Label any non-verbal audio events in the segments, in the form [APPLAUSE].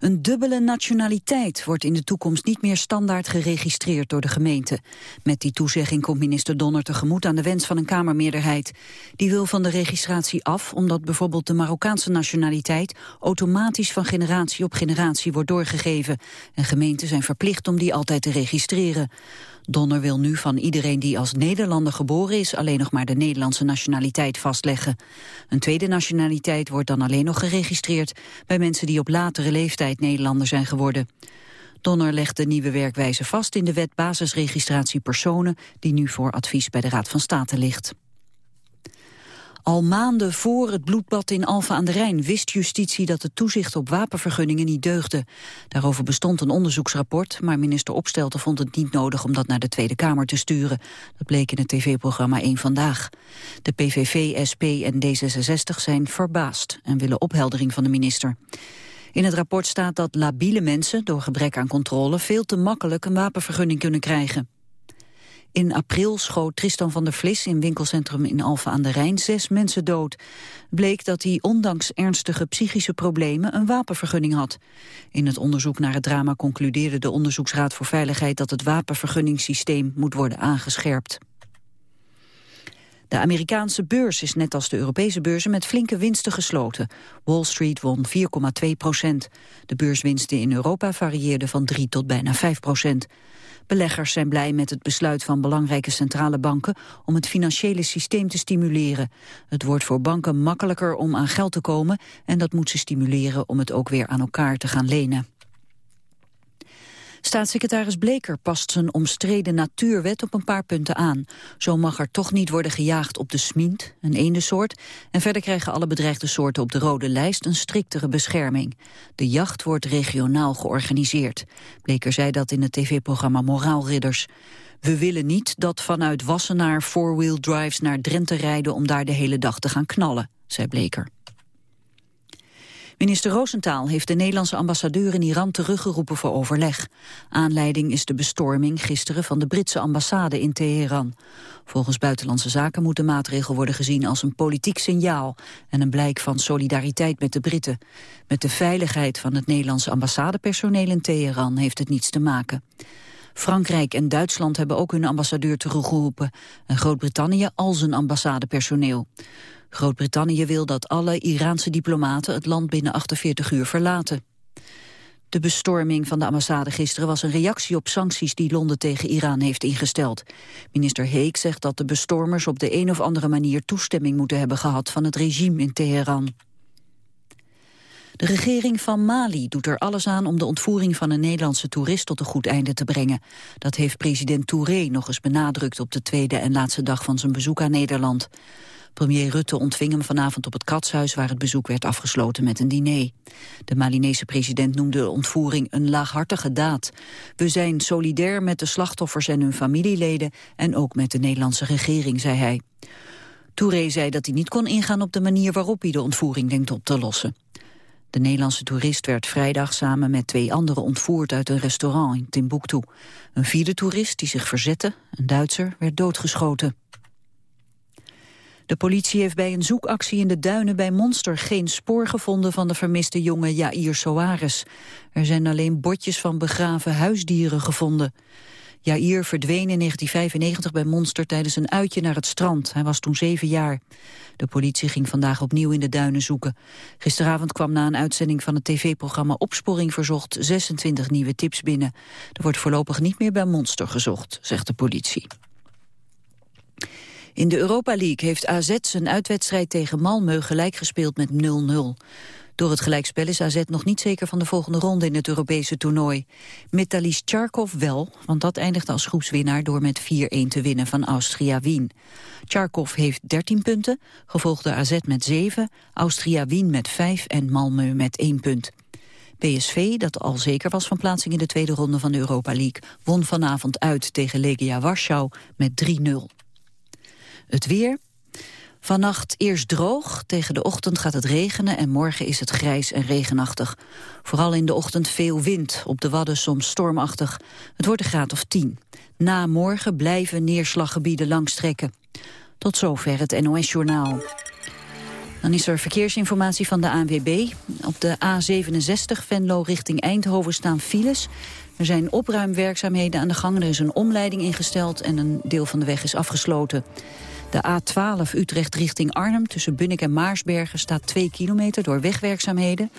Een dubbele nationaliteit wordt in de toekomst niet meer standaard geregistreerd door de gemeente. Met die toezegging komt minister Donner tegemoet aan de wens van een Kamermeerderheid. Die wil van de registratie af omdat bijvoorbeeld de Marokkaanse nationaliteit automatisch van generatie op generatie wordt doorgegeven. En gemeenten zijn verplicht om die altijd te registreren. Donner wil nu van iedereen die als Nederlander geboren is... alleen nog maar de Nederlandse nationaliteit vastleggen. Een tweede nationaliteit wordt dan alleen nog geregistreerd... bij mensen die op latere leeftijd Nederlander zijn geworden. Donner legt de nieuwe werkwijze vast in de wet basisregistratie personen... die nu voor advies bij de Raad van State ligt. Al maanden voor het bloedbad in Alfa aan de Rijn wist justitie dat het toezicht op wapenvergunningen niet deugde. Daarover bestond een onderzoeksrapport, maar minister Opstelten vond het niet nodig om dat naar de Tweede Kamer te sturen. Dat bleek in het tv-programma 1 Vandaag. De PVV, SP en D66 zijn verbaasd en willen opheldering van de minister. In het rapport staat dat labiele mensen door gebrek aan controle veel te makkelijk een wapenvergunning kunnen krijgen. In april schoot Tristan van der Vlis in winkelcentrum in Alphen aan de Rijn zes mensen dood. Bleek dat hij ondanks ernstige psychische problemen een wapenvergunning had. In het onderzoek naar het drama concludeerde de Onderzoeksraad voor Veiligheid dat het wapenvergunningssysteem moet worden aangescherpt. De Amerikaanse beurs is net als de Europese beurzen met flinke winsten gesloten. Wall Street won 4,2 procent. De beurswinsten in Europa varieerden van 3 tot bijna 5 procent. Beleggers zijn blij met het besluit van belangrijke centrale banken om het financiële systeem te stimuleren. Het wordt voor banken makkelijker om aan geld te komen en dat moet ze stimuleren om het ook weer aan elkaar te gaan lenen. Staatssecretaris Bleker past zijn omstreden natuurwet op een paar punten aan. Zo mag er toch niet worden gejaagd op de smint, een eendensoort. En verder krijgen alle bedreigde soorten op de rode lijst een striktere bescherming. De jacht wordt regionaal georganiseerd. Bleker zei dat in het tv-programma Moraalridders. We willen niet dat vanuit Wassenaar four-wheel drives naar Drenthe rijden om daar de hele dag te gaan knallen, zei Bleker. Minister Roosentaal heeft de Nederlandse ambassadeur in Iran teruggeroepen voor overleg. Aanleiding is de bestorming gisteren van de Britse ambassade in Teheran. Volgens Buitenlandse Zaken moet de maatregel worden gezien als een politiek signaal en een blijk van solidariteit met de Britten. Met de veiligheid van het Nederlandse ambassadepersoneel in Teheran heeft het niets te maken. Frankrijk en Duitsland hebben ook hun ambassadeur teruggeroepen en Groot-Brittannië al zijn ambassadepersoneel. Groot-Brittannië wil dat alle Iraanse diplomaten het land binnen 48 uur verlaten. De bestorming van de ambassade gisteren was een reactie op sancties die Londen tegen Iran heeft ingesteld. Minister Heek zegt dat de bestormers op de een of andere manier toestemming moeten hebben gehad van het regime in Teheran. De regering van Mali doet er alles aan om de ontvoering van een Nederlandse toerist tot een goed einde te brengen. Dat heeft president Touré nog eens benadrukt op de tweede en laatste dag van zijn bezoek aan Nederland. Premier Rutte ontving hem vanavond op het Katshuis... waar het bezoek werd afgesloten met een diner. De Malinese president noemde de ontvoering een laaghartige daad. We zijn solidair met de slachtoffers en hun familieleden... en ook met de Nederlandse regering, zei hij. Touré zei dat hij niet kon ingaan op de manier waarop hij de ontvoering denkt op te lossen. De Nederlandse toerist werd vrijdag samen met twee anderen ontvoerd uit een restaurant in Timbuktu. Een vierde toerist die zich verzette, een Duitser, werd doodgeschoten. De politie heeft bij een zoekactie in de duinen bij Monster geen spoor gevonden van de vermiste jonge Jair Soares. Er zijn alleen bordjes van begraven huisdieren gevonden. Jair verdween in 1995 bij Monster tijdens een uitje naar het strand. Hij was toen zeven jaar. De politie ging vandaag opnieuw in de duinen zoeken. Gisteravond kwam na een uitzending van het tv-programma Opsporing Verzocht 26 nieuwe tips binnen. Er wordt voorlopig niet meer bij Monster gezocht, zegt de politie. In de Europa League heeft AZ zijn uitwedstrijd tegen Malmö gelijk gespeeld met 0-0. Door het gelijkspel is AZ nog niet zeker van de volgende ronde in het Europese toernooi. Metalis Tjarkov wel, want dat eindigde als groepswinnaar door met 4-1 te winnen van Austria Wien. Tjarkov heeft 13 punten, gevolgd door AZ met 7, Austria Wien met 5 en Malmö met 1 punt. PSV, dat al zeker was van plaatsing in de tweede ronde van de Europa League, won vanavond uit tegen Legia Warschau met 3-0. Het weer. Vannacht eerst droog, tegen de ochtend gaat het regenen en morgen is het grijs en regenachtig. Vooral in de ochtend veel wind, op de Wadden soms stormachtig. Het wordt een graad of 10. Na morgen blijven neerslaggebieden langstrekken. Tot zover het NOS-journaal. Dan is er verkeersinformatie van de ANWB. Op de A67 Venlo richting Eindhoven staan files. Er zijn opruimwerkzaamheden aan de gang. Er is een omleiding ingesteld en een deel van de weg is afgesloten. De A12 Utrecht richting Arnhem tussen Bunnik en Maarsbergen staat 2 kilometer door wegwerkzaamheden.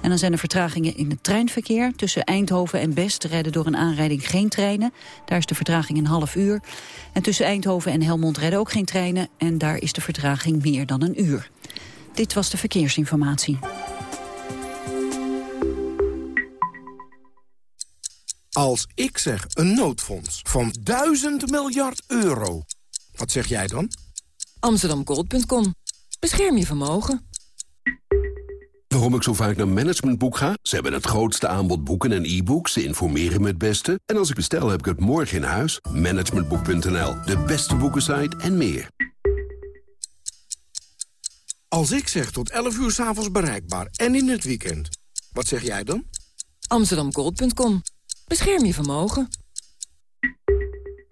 En dan zijn er vertragingen in het treinverkeer. Tussen Eindhoven en Best rijden door een aanrijding geen treinen. Daar is de vertraging een half uur. En tussen Eindhoven en Helmond rijden ook geen treinen. En daar is de vertraging meer dan een uur. Dit was de verkeersinformatie. Als ik zeg een noodfonds van 1000 miljard euro, wat zeg jij dan? Amsterdamgold.com. Bescherm je vermogen. Waarom ik zo vaak naar Managementboek ga? Ze hebben het grootste aanbod boeken en e-books. Ze informeren me het beste. En als ik bestel, heb ik het morgen in huis. Managementboek.nl, de beste boekensite en meer. Als ik zeg tot 11 uur s'avonds bereikbaar en in het weekend, wat zeg jij dan? Amsterdamgold.com. Bescherm je vermogen.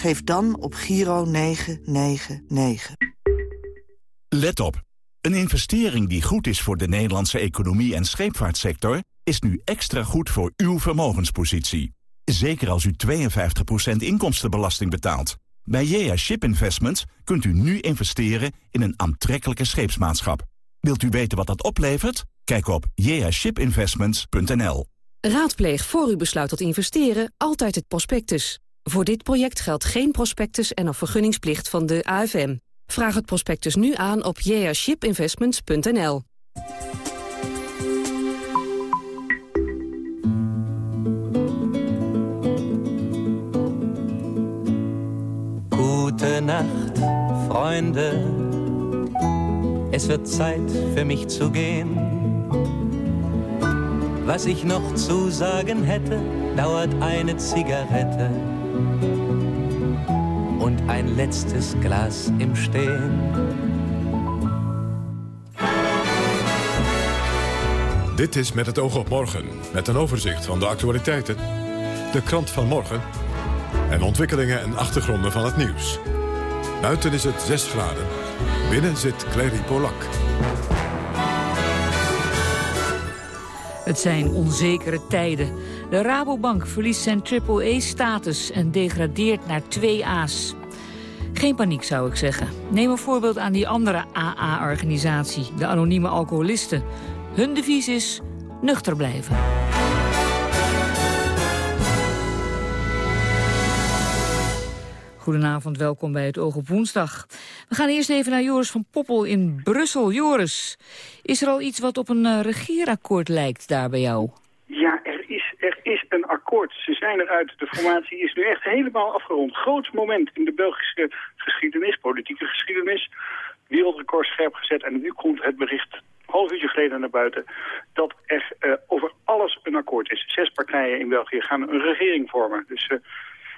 Geef dan op Giro 999. Let op. Een investering die goed is voor de Nederlandse economie en scheepvaartsector... is nu extra goed voor uw vermogenspositie. Zeker als u 52% inkomstenbelasting betaalt. Bij JA Ship Investments kunt u nu investeren in een aantrekkelijke scheepsmaatschap. Wilt u weten wat dat oplevert? Kijk op jashipinvestments.nl. Raadpleeg voor u besluit tot investeren altijd het prospectus. Voor dit project geldt geen prospectus en of vergunningsplicht van de AFM. Vraag het prospectus nu aan op jashipinvestments.nl. Gute Nacht, Freunde. Es wird Zeit für mich zu gehen. Was ich noch zu sagen hätte, dauert eine Zigarette ein letztes Glas im Stehen. Dit is Met het oog op morgen, met een overzicht van de actualiteiten, de krant van morgen en ontwikkelingen en achtergronden van het nieuws. Buiten is het 6 graden, binnen zit Clary Polak. Het zijn onzekere tijden. De Rabobank verliest zijn triple-A-status en degradeert naar 2A's. Geen paniek, zou ik zeggen. Neem een voorbeeld aan die andere AA-organisatie, de anonieme alcoholisten. Hun devies is nuchter blijven. Goedenavond, welkom bij het Oog op Woensdag. We gaan eerst even naar Joris van Poppel in Brussel. Joris, is er al iets wat op een uh, regeerakkoord lijkt daar bij jou? Ja, er is, er is een akkoord. Ze zijn eruit. De formatie is nu echt helemaal afgerond. Groot moment in de Belgische geschiedenis, politieke geschiedenis. Wereldrecord scherp gezet en nu komt het bericht half uurtje geleden naar buiten... dat er uh, over alles een akkoord is. Zes partijen in België gaan een regering vormen. Dus uh,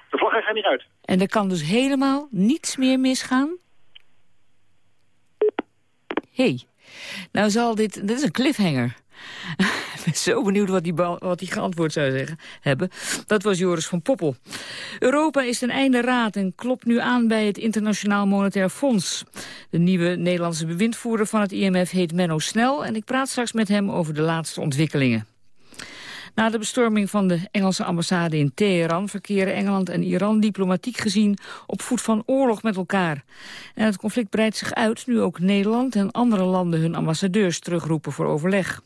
de vlag gaat niet uit. En er kan dus helemaal niets meer misgaan? hey. nou zal dit... Dit is een cliffhanger. [LAUGHS] Ik ben zo benieuwd wat hij wat die geantwoord zou zeggen, hebben. Dat was Joris van Poppel. Europa is ten einde raad en klopt nu aan bij het Internationaal Monetair Fonds. De nieuwe Nederlandse bewindvoerder van het IMF heet Menno Snel... en ik praat straks met hem over de laatste ontwikkelingen. Na de bestorming van de Engelse ambassade in Teheran... verkeren Engeland en Iran diplomatiek gezien op voet van oorlog met elkaar. En het conflict breidt zich uit nu ook Nederland en andere landen... hun ambassadeurs terugroepen voor overleg.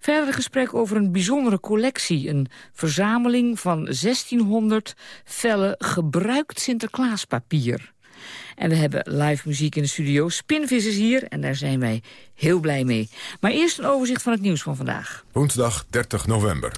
Verder gesprek over een bijzondere collectie. Een verzameling van 1600 vellen gebruikt Sinterklaaspapier. En we hebben live muziek in de studio. Spinvis is hier en daar zijn wij heel blij mee. Maar eerst een overzicht van het nieuws van vandaag. Woensdag 30 november.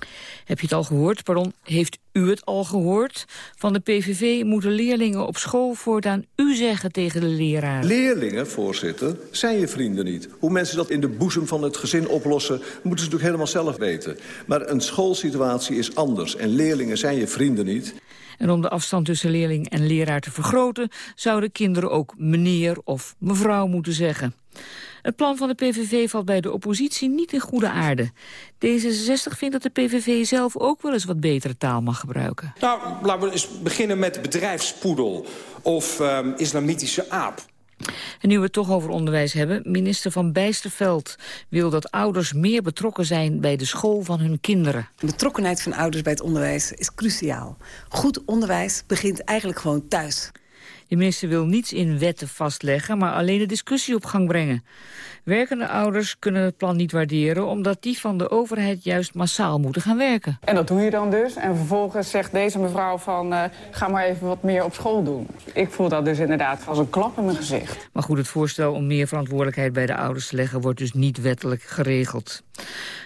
Heb je het al gehoord? Pardon, heeft u het al gehoord? Van de PVV moeten leerlingen op school voortaan u zeggen tegen de leraar. Leerlingen, voorzitter, zijn je vrienden niet. Hoe mensen dat in de boezem van het gezin oplossen... moeten ze natuurlijk helemaal zelf weten. Maar een schoolsituatie is anders en leerlingen zijn je vrienden niet. En om de afstand tussen leerling en leraar te vergroten... zouden kinderen ook meneer of mevrouw moeten zeggen. Het plan van de PVV valt bij de oppositie niet in goede aarde. D66 vindt dat de PVV zelf ook wel eens wat betere taal mag gebruiken. Nou, laten we eens beginnen met bedrijfspoedel of um, islamitische aap. En nu we het toch over onderwijs hebben, minister Van Bijsterveld wil dat ouders meer betrokken zijn bij de school van hun kinderen. De betrokkenheid van ouders bij het onderwijs is cruciaal. Goed onderwijs begint eigenlijk gewoon thuis. De minister wil niets in wetten vastleggen, maar alleen de discussie op gang brengen. Werkende ouders kunnen het plan niet waarderen... omdat die van de overheid juist massaal moeten gaan werken. En dat doe je dan dus. En vervolgens zegt deze mevrouw van... Uh, ga maar even wat meer op school doen. Ik voel dat dus inderdaad als een klap in mijn gezicht. Maar goed, het voorstel om meer verantwoordelijkheid bij de ouders te leggen... wordt dus niet wettelijk geregeld.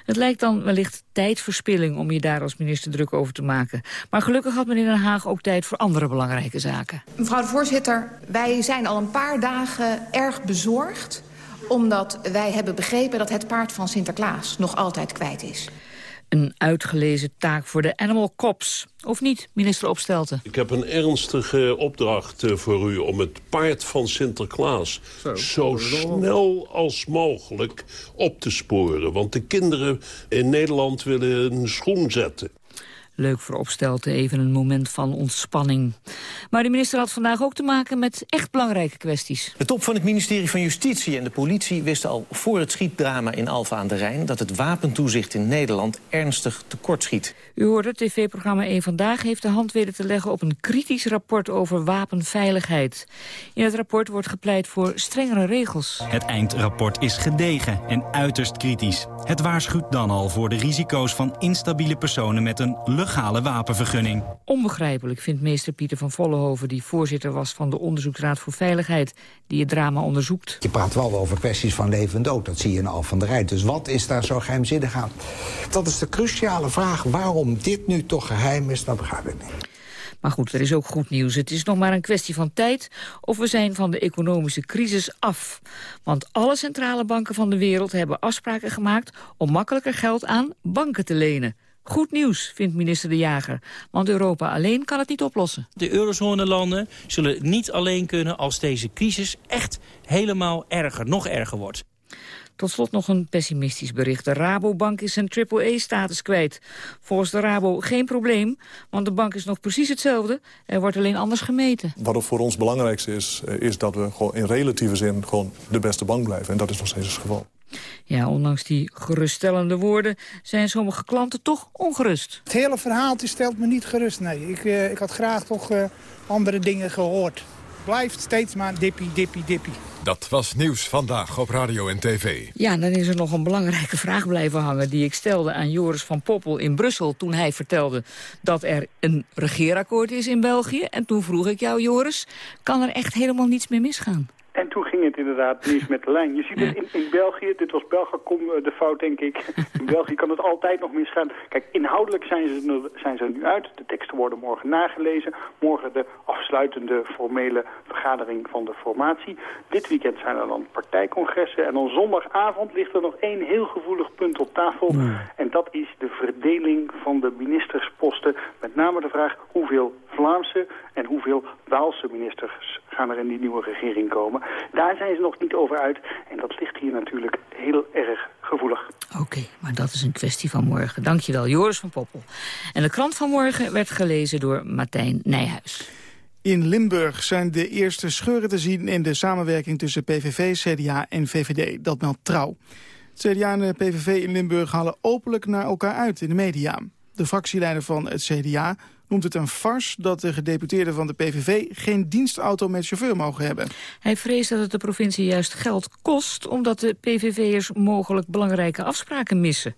Het lijkt dan wellicht tijdverspilling om je daar als minister druk over te maken. Maar gelukkig had men in Den Haag ook tijd voor andere belangrijke zaken. Mevrouw de voorzitter, wij zijn al een paar dagen erg bezorgd omdat wij hebben begrepen dat het paard van Sinterklaas nog altijd kwijt is. Een uitgelezen taak voor de Animal Cops. Of niet, minister Opstelten? Ik heb een ernstige opdracht eh, voor u om het paard van Sinterklaas... zo, zo snel als mogelijk op te sporen. Want de kinderen in Nederland willen een schoen zetten. Leuk voor Opstelten, even een moment van ontspanning. Maar de minister had vandaag ook te maken met echt belangrijke kwesties. De top van het ministerie van Justitie en de politie wisten al voor het schietdrama in Alfa aan de Rijn... dat het wapentoezicht in Nederland ernstig tekortschiet. U hoorde, tv-programma 1 Vandaag heeft de hand weten te leggen op een kritisch rapport over wapenveiligheid. In het rapport wordt gepleit voor strengere regels. Het eindrapport is gedegen en uiterst kritisch. Het waarschuwt dan al voor de risico's van instabiele personen met een legale wapenvergunning. Onbegrijpelijk vindt meester Pieter van Vollenhoven... die voorzitter was van de Onderzoeksraad voor Veiligheid... die het drama onderzoekt. Je praat wel over kwesties van leven en dood. Dat zie je in Al van der Rijn. Dus wat is daar zo geheimzinnig aan? Dat is de cruciale vraag. Waarom dit nu toch geheim is, dat begrijp ik niet. Maar goed, er is ook goed nieuws. Het is nog maar een kwestie van tijd of we zijn van de economische crisis af. Want alle centrale banken van de wereld hebben afspraken gemaakt... om makkelijker geld aan banken te lenen. Goed nieuws, vindt minister De Jager. Want Europa alleen kan het niet oplossen. De eurozone-landen zullen niet alleen kunnen als deze crisis echt helemaal erger, nog erger wordt. Tot slot nog een pessimistisch bericht. De Rabobank is zijn AAA-status kwijt. Volgens de Rabo geen probleem, want de bank is nog precies hetzelfde. Er wordt alleen anders gemeten. Wat er voor ons belangrijkste is, eh, is dat we gewoon in relatieve zin gewoon de beste bank blijven. En dat is nog steeds het geval. Ja, ondanks die geruststellende woorden zijn sommige klanten toch ongerust. Het hele verhaal stelt me niet gerust, nee. Ik, uh, ik had graag toch uh, andere dingen gehoord. Blijft steeds maar dippie, dippie, dippie. Dat was nieuws vandaag op radio en tv. Ja, dan is er nog een belangrijke vraag blijven hangen... die ik stelde aan Joris van Poppel in Brussel... toen hij vertelde dat er een regeerakkoord is in België. En toen vroeg ik jou, Joris, kan er echt helemaal niets meer misgaan? En toen ging het inderdaad niet met de lijn. Je ziet het in, in België, dit was Belgacom eh, de fout denk ik. [LAUGHS] In België kan het altijd nog misgaan. Kijk, inhoudelijk zijn ze, zijn ze er nu uit. De teksten worden morgen nagelezen. Morgen de afsluitende formele vergadering van de formatie. Dit weekend zijn er dan partijcongressen. En dan zondagavond ligt er nog één heel gevoelig punt op tafel. En dat is de verdeling van de ministersposten. Met name de vraag hoeveel Vlaamse en hoeveel Waalse ministers gaan er in die nieuwe regering komen. Daar zijn ze nog niet over uit. En dat ligt hier natuurlijk heel erg gevoelig. Oké, maar dat is een kwestie van morgen. Dankjewel, Joris van Poppel. En de krant van morgen werd gelezen door Martijn Nijhuis. In Limburg zijn de eerste scheuren te zien in de samenwerking tussen PVV, CDA en VVD. Dat meldt Trouw. Het CDA en de PVV in Limburg halen openlijk naar elkaar uit in de media. De fractieleider van het CDA noemt het een fars dat de gedeputeerden van de PVV geen dienstauto met chauffeur mogen hebben. Hij vreest dat het de provincie juist geld kost omdat de PVV'ers mogelijk belangrijke afspraken missen.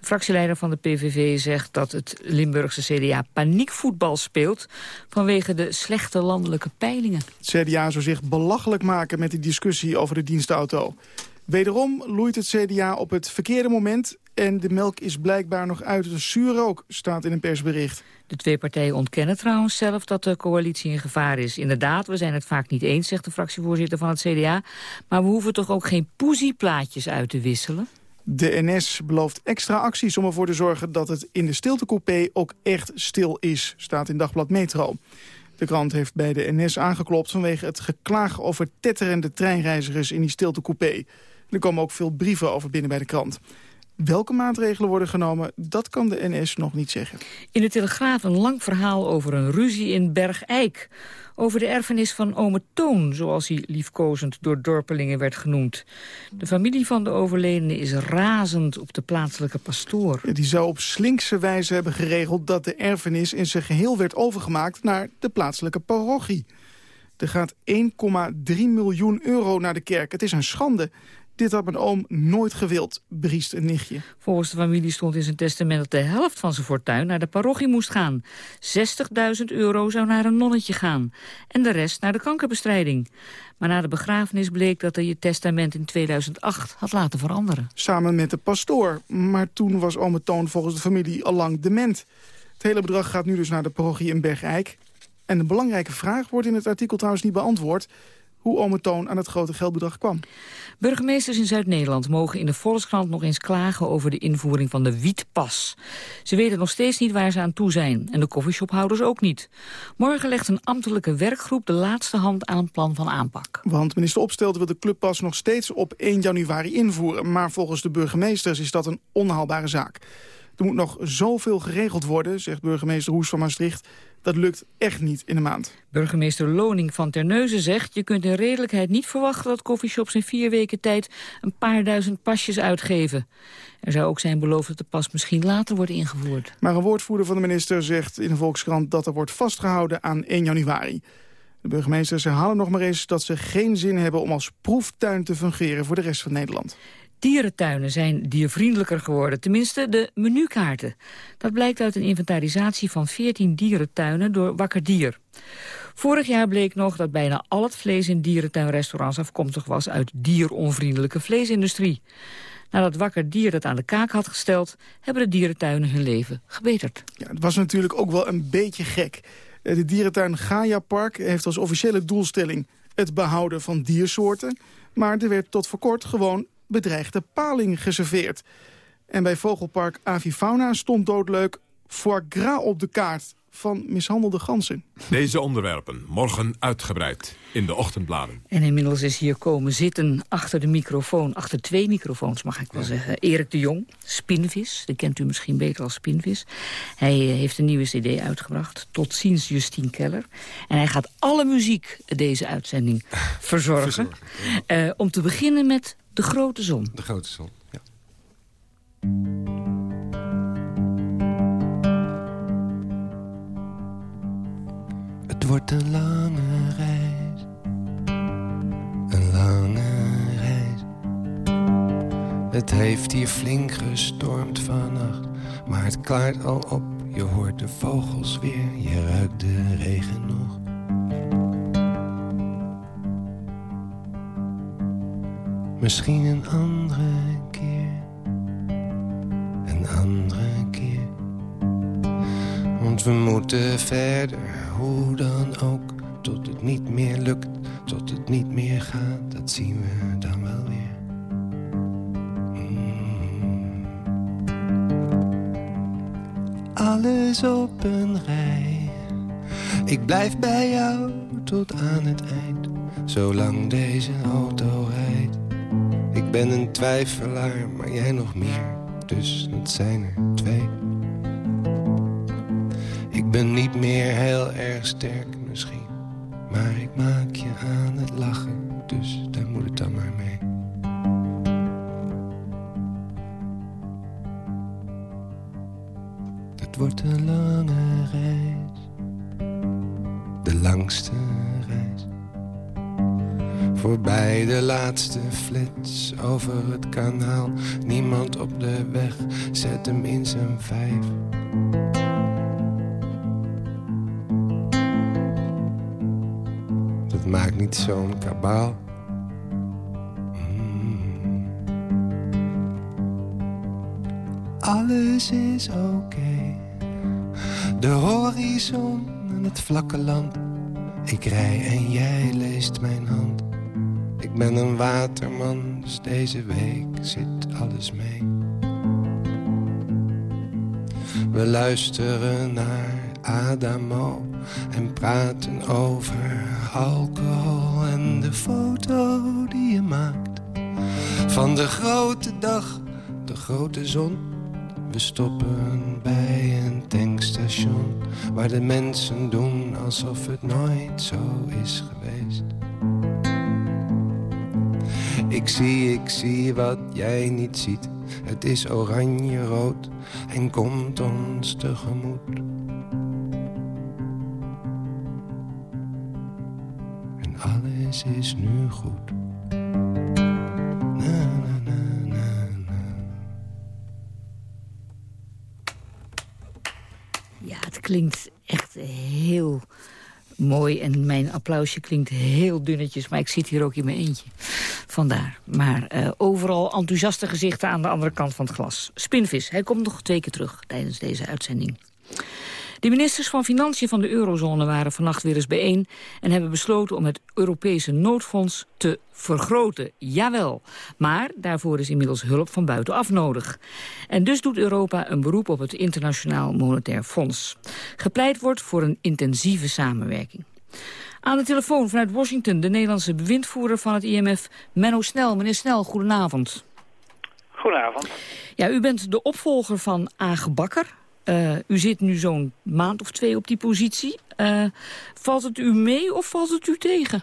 De fractieleider van de PVV zegt dat het Limburgse CDA paniekvoetbal speelt... vanwege de slechte landelijke peilingen. Het CDA zou zich belachelijk maken met die discussie over de dienstauto. Wederom loeit het CDA op het verkeerde moment... en de melk is blijkbaar nog uit de zuurrook, staat in een persbericht. De twee partijen ontkennen trouwens zelf dat de coalitie in gevaar is. Inderdaad, we zijn het vaak niet eens, zegt de fractievoorzitter van het CDA. Maar we hoeven toch ook geen poesieplaatjes uit te wisselen? De NS belooft extra acties om ervoor te zorgen dat het in de stiltecoupé ook echt stil is, staat in Dagblad Metro. De krant heeft bij de NS aangeklopt vanwege het geklaag over tetterende treinreizigers in die stiltecoupé. Er komen ook veel brieven over binnen bij de krant. Welke maatregelen worden genomen, dat kan de NS nog niet zeggen. In de Telegraaf een lang verhaal over een ruzie in Bergijk. Over de erfenis van ome Toon, zoals hij liefkozend door dorpelingen werd genoemd. De familie van de overledene is razend op de plaatselijke pastoor. Die zou op slinkse wijze hebben geregeld dat de erfenis in zijn geheel werd overgemaakt naar de plaatselijke parochie. Er gaat 1,3 miljoen euro naar de kerk. Het is een schande. Dit had mijn oom nooit gewild, briest een nichtje. Volgens de familie stond in zijn testament dat de helft van zijn fortuin naar de parochie moest gaan. 60.000 euro zou naar een nonnetje gaan. En de rest naar de kankerbestrijding. Maar na de begrafenis bleek dat hij het testament in 2008 had laten veranderen. Samen met de pastoor. Maar toen was ome Toon volgens de familie al lang dement. Het hele bedrag gaat nu dus naar de parochie in Bergijk. En een belangrijke vraag wordt in het artikel trouwens niet beantwoord hoe ome Toon aan het grote geldbedrag kwam. Burgemeesters in Zuid-Nederland mogen in de Volkskrant nog eens klagen over de invoering van de wietpas. Ze weten nog steeds niet waar ze aan toe zijn en de koffieshophouders ook niet. Morgen legt een ambtelijke werkgroep de laatste hand aan een plan van aanpak. Want minister Opstelten wil de clubpas nog steeds op 1 januari invoeren. Maar volgens de burgemeesters is dat een onhaalbare zaak. Er moet nog zoveel geregeld worden, zegt burgemeester Hoes van Maastricht. Dat lukt echt niet in een maand. Burgemeester Loning van Terneuzen zegt... je kunt in redelijkheid niet verwachten dat coffeeshops in vier weken tijd... een paar duizend pasjes uitgeven. Er zou ook zijn beloofd dat de pas misschien later wordt ingevoerd. Maar een woordvoerder van de minister zegt in de Volkskrant... dat er wordt vastgehouden aan 1 januari. De burgemeesters herhalen nog maar eens dat ze geen zin hebben... om als proeftuin te fungeren voor de rest van Nederland. Dierentuinen zijn diervriendelijker geworden, tenminste de menukaarten. Dat blijkt uit een inventarisatie van 14 dierentuinen door Wakker Dier. Vorig jaar bleek nog dat bijna al het vlees in dierentuinrestaurants afkomstig was uit dieronvriendelijke vleesindustrie. Nadat Wakker Dier dat aan de kaak had gesteld, hebben de dierentuinen hun leven gebeterd. Ja, het was natuurlijk ook wel een beetje gek. Eh, de dierentuin Gaia Park heeft als officiële doelstelling het behouden van diersoorten. Maar er werd tot voor kort gewoon bedreigde paling geserveerd. En bij vogelpark Avifauna stond doodleuk foie gras op de kaart van mishandelde ganzen. Deze onderwerpen morgen uitgebreid in de ochtendbladen. En inmiddels is hier komen zitten achter de microfoon, achter twee microfoons mag ik wel zeggen. Erik de Jong, Spinvis, die kent u misschien beter als Spinvis. Hij eh, heeft een nieuwe cd uitgebracht, Tot ziens Justine Keller. En hij gaat alle muziek deze uitzending [LAUGHS] verzorgen. uh, om te beginnen met De Grote Zon. De Grote Zon, ja. Het wordt een lange reis. Een lange reis. Het heeft hier flink gestormd vannacht. Maar het klaart al op. Je hoort de vogels weer. Je ruikt de regen nog. Misschien een andere keer. Een andere keer. Want we moeten verder, hoe dan ook. Tot het niet meer lukt, tot het niet meer gaat. Dat zien we dan wel weer. Mm. Alles op een rij. Ik blijf bij jou tot aan het eind. Zolang deze auto rijdt. Ben een twijfelaar, maar jij nog meer. Dus het zijn er twee. Ik ben niet meer heel erg sterk misschien. Maar ik maak je aan het lachen. Dus daar moet het dan maar mee. Het wordt een lange reis. De langste Voorbij de laatste flits over het kanaal. Niemand op de weg, zet hem in zijn vijf. Dat maakt niet zo'n kabaal. Mm. Alles is oké. De horizon en het vlakke land. Ik rij en jij leest mijn hand. Ik ben een waterman, dus deze week zit alles mee. We luisteren naar Adamo en praten over alcohol en de foto die je maakt. Van de grote dag, de grote zon. We stoppen bij een tankstation waar de mensen doen alsof het nooit zo is geweest. Ik zie, ik zie wat jij niet ziet. Het is oranje-rood en komt ons tegemoet. En alles is nu goed. Na, na. Ja, het klinkt echt heel mooi. En mijn applausje klinkt heel dunnetjes. Maar ik zit hier ook in mijn eentje. Vandaar. Maar eh, overal enthousiaste gezichten aan de andere kant van het glas. Spinvis, hij komt nog twee keer terug tijdens deze uitzending. De ministers van Financiën van de eurozone waren vannacht weer eens bijeen... en hebben besloten om het Europese noodfonds te vergroten. Jawel, maar daarvoor is inmiddels hulp van buitenaf nodig. En dus doet Europa een beroep op het Internationaal Monetair Fonds. Gepleit wordt voor een intensieve samenwerking. Aan de telefoon vanuit Washington de Nederlandse bewindvoerder van het IMF, Menno Snel. Meneer Snel, goedenavond. Goedenavond. Ja, u bent de opvolger van Age Bakker. Uh, u zit nu zo'n maand of twee op die positie. Uh, valt het u mee of valt het u tegen?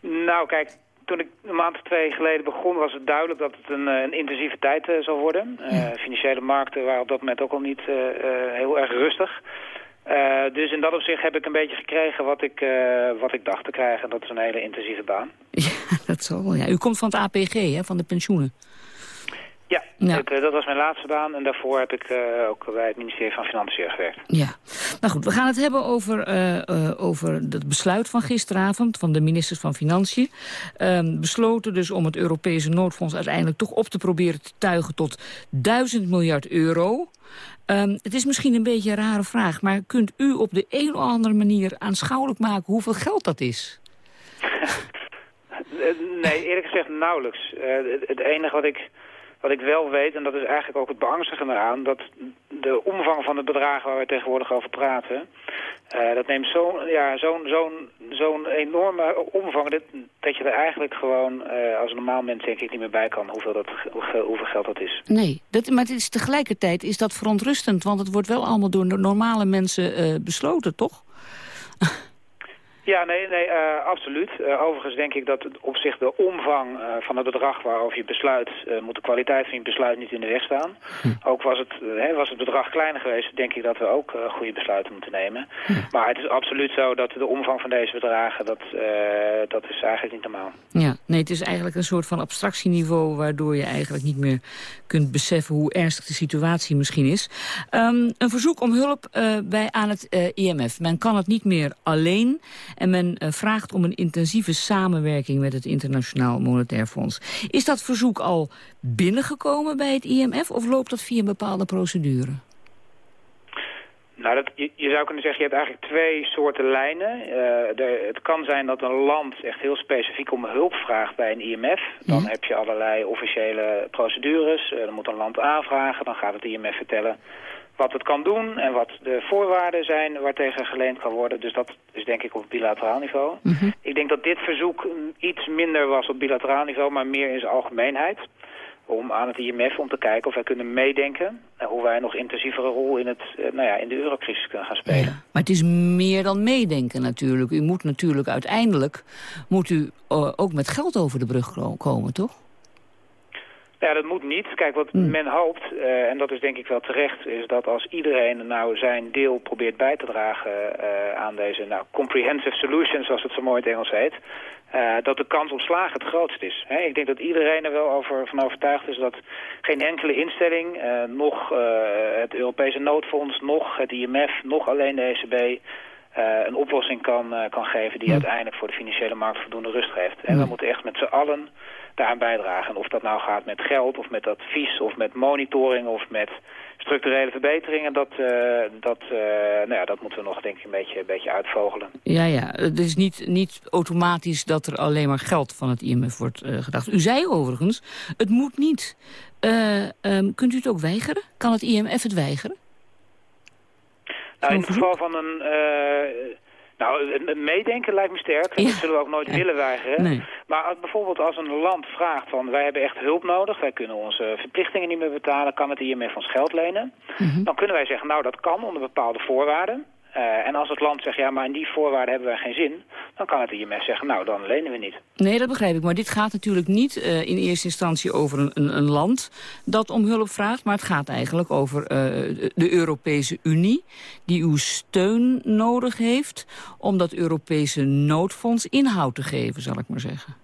Nou, kijk, toen ik een maand of twee geleden begon... was het duidelijk dat het een, een intensieve tijd uh, zou worden. Ja. Financiële markten waren op dat moment ook al niet heel erg rustig. Dus in dat opzicht heb ik een beetje gekregen wat ik, wat ik dacht te krijgen. Dat is een hele intensieve baan. [LAUGHS] Ja, dat zal wel. Ja. U komt van het APG, hè, van de pensioenen. Ja, ja. Uh, dat was mijn laatste baan. En daarvoor heb ik ook bij het ministerie van Financiën gewerkt. Ja, nou goed, we gaan het hebben over, over het besluit van gisteravond... van de ministers van Financiën. Ehm, besloten dus om het Europese noodfonds uiteindelijk toch op te proberen te tuigen... tot 1000 miljard euro. Um, het is misschien een beetje een rare vraag... maar kunt u op de een of andere manier aanschouwelijk maken hoeveel geld dat is? [LAUGHS] nee, eerlijk gezegd nauwelijks. Het, het enige wat ik wat ik wel weet, en dat is eigenlijk ook het beangstigende eraan... dat de omvang van het bedragen waar we tegenwoordig over praten... Uh, dat neemt zo'n ja, zo'n zo'n enorme omvang... Dat, dat je er eigenlijk gewoon uh, als normaal mens denk ik niet meer bij kan... hoeveel, dat, hoeveel, geld dat is. Nee, dat, maar het is tegelijkertijd is dat verontrustend... want het wordt wel allemaal door normale mensen uh, besloten, toch? Ja, nee, nee uh, absoluut. Uh, overigens denk ik dat op zich de omvang uh, van het bedrag waarover je besluit... moet de kwaliteit van je besluit niet in de weg staan. Hm. Ook was het, hè, was het bedrag kleiner geweest, denk ik dat we ook goede besluiten moeten nemen. Hm. Maar het is absoluut zo dat de omvang van deze bedragen, dat, dat is eigenlijk niet normaal. Ja, nee, het is eigenlijk een soort van abstractieniveau... waardoor je eigenlijk niet meer kunt beseffen hoe ernstig de situatie misschien is. Um, een verzoek om hulp bij, aan het IMF. Men kan het niet meer alleen... En men uh, vraagt om een intensieve samenwerking met het Internationaal Monetair Fonds. Is dat verzoek al binnengekomen bij het IMF of loopt dat via een bepaalde procedure? Nou, dat, je, je, zou kunnen zeggen, je hebt eigenlijk twee soorten lijnen. Uh, het kan zijn dat een land echt heel specifiek om hulp vraagt bij een IMF. Dan mm. heb je allerlei officiële procedures. Uh, dan moet een land aanvragen, dan gaat het IMF vertellen wat het kan doen en wat de voorwaarden zijn waartegen geleend kan worden. Dus dat is denk ik op bilateraal niveau. Mm -hmm. Ik denk dat dit verzoek iets minder was op bilateraal niveau, maar meer in zijn algemeenheid. Om aan het IMF om te kijken of wij kunnen meedenken... en hoe wij nog intensievere rol in, het, nou ja, in de eurocrisis kunnen gaan spelen. Maar het is meer dan meedenken natuurlijk. U moet natuurlijk uiteindelijk moet u, uh, ook met geld over de brug komen, toch? Ja, dat moet niet. Kijk, wat Hmm. men hoopt, eh, en dat is denk ik wel terecht... is dat als iedereen nou zijn deel probeert bij te dragen... eh, aan deze nou, comprehensive solution, zoals het zo mooi in het Engels heet... eh, dat de kans op slagen het grootst is. Ik denk dat iedereen er wel over, van overtuigd is dat geen enkele instelling... nog het Europese noodfonds, nog het IMF, nog alleen de ECB... eh, een oplossing kan, eh, kan geven die uiteindelijk voor de financiële markt voldoende rust geeft. En we moeten echt met z'n allen daaraan bijdragen. En of dat nou gaat met geld of met advies of met monitoring of met structurele verbeteringen, dat, eh, dat, nou ja, dat moeten we nog denk ik een beetje, een beetje uitvogelen. Ja, ja. Het is niet, niet automatisch dat er alleen maar geld van het IMF wordt gedacht. U zei overigens, het moet niet. Ehm, kunt u het ook weigeren? Kan het IMF het weigeren? Nou, in het geval van een... eh, nou, meedenken lijkt me sterk. En Dat zullen we ook nooit willen weigeren. Nee. Maar als, bijvoorbeeld als een land vraagt van... wij hebben echt hulp nodig, wij kunnen onze verplichtingen niet meer betalen... kan het IMF ons geld lenen? Dan kunnen wij zeggen, nou dat kan onder bepaalde voorwaarden. Eh, en als het land zegt, ja maar in die voorwaarden hebben wij geen zin... dan kan het IMF zeggen, nou dan lenen we niet. Nee, dat begrijp ik. Maar dit gaat natuurlijk niet eh, in eerste instantie over een, een, een land dat om hulp vraagt. Maar het gaat eigenlijk over eh, de Europese Unie die uw steun nodig heeft om dat Europese noodfonds inhoud te geven, zal ik maar zeggen.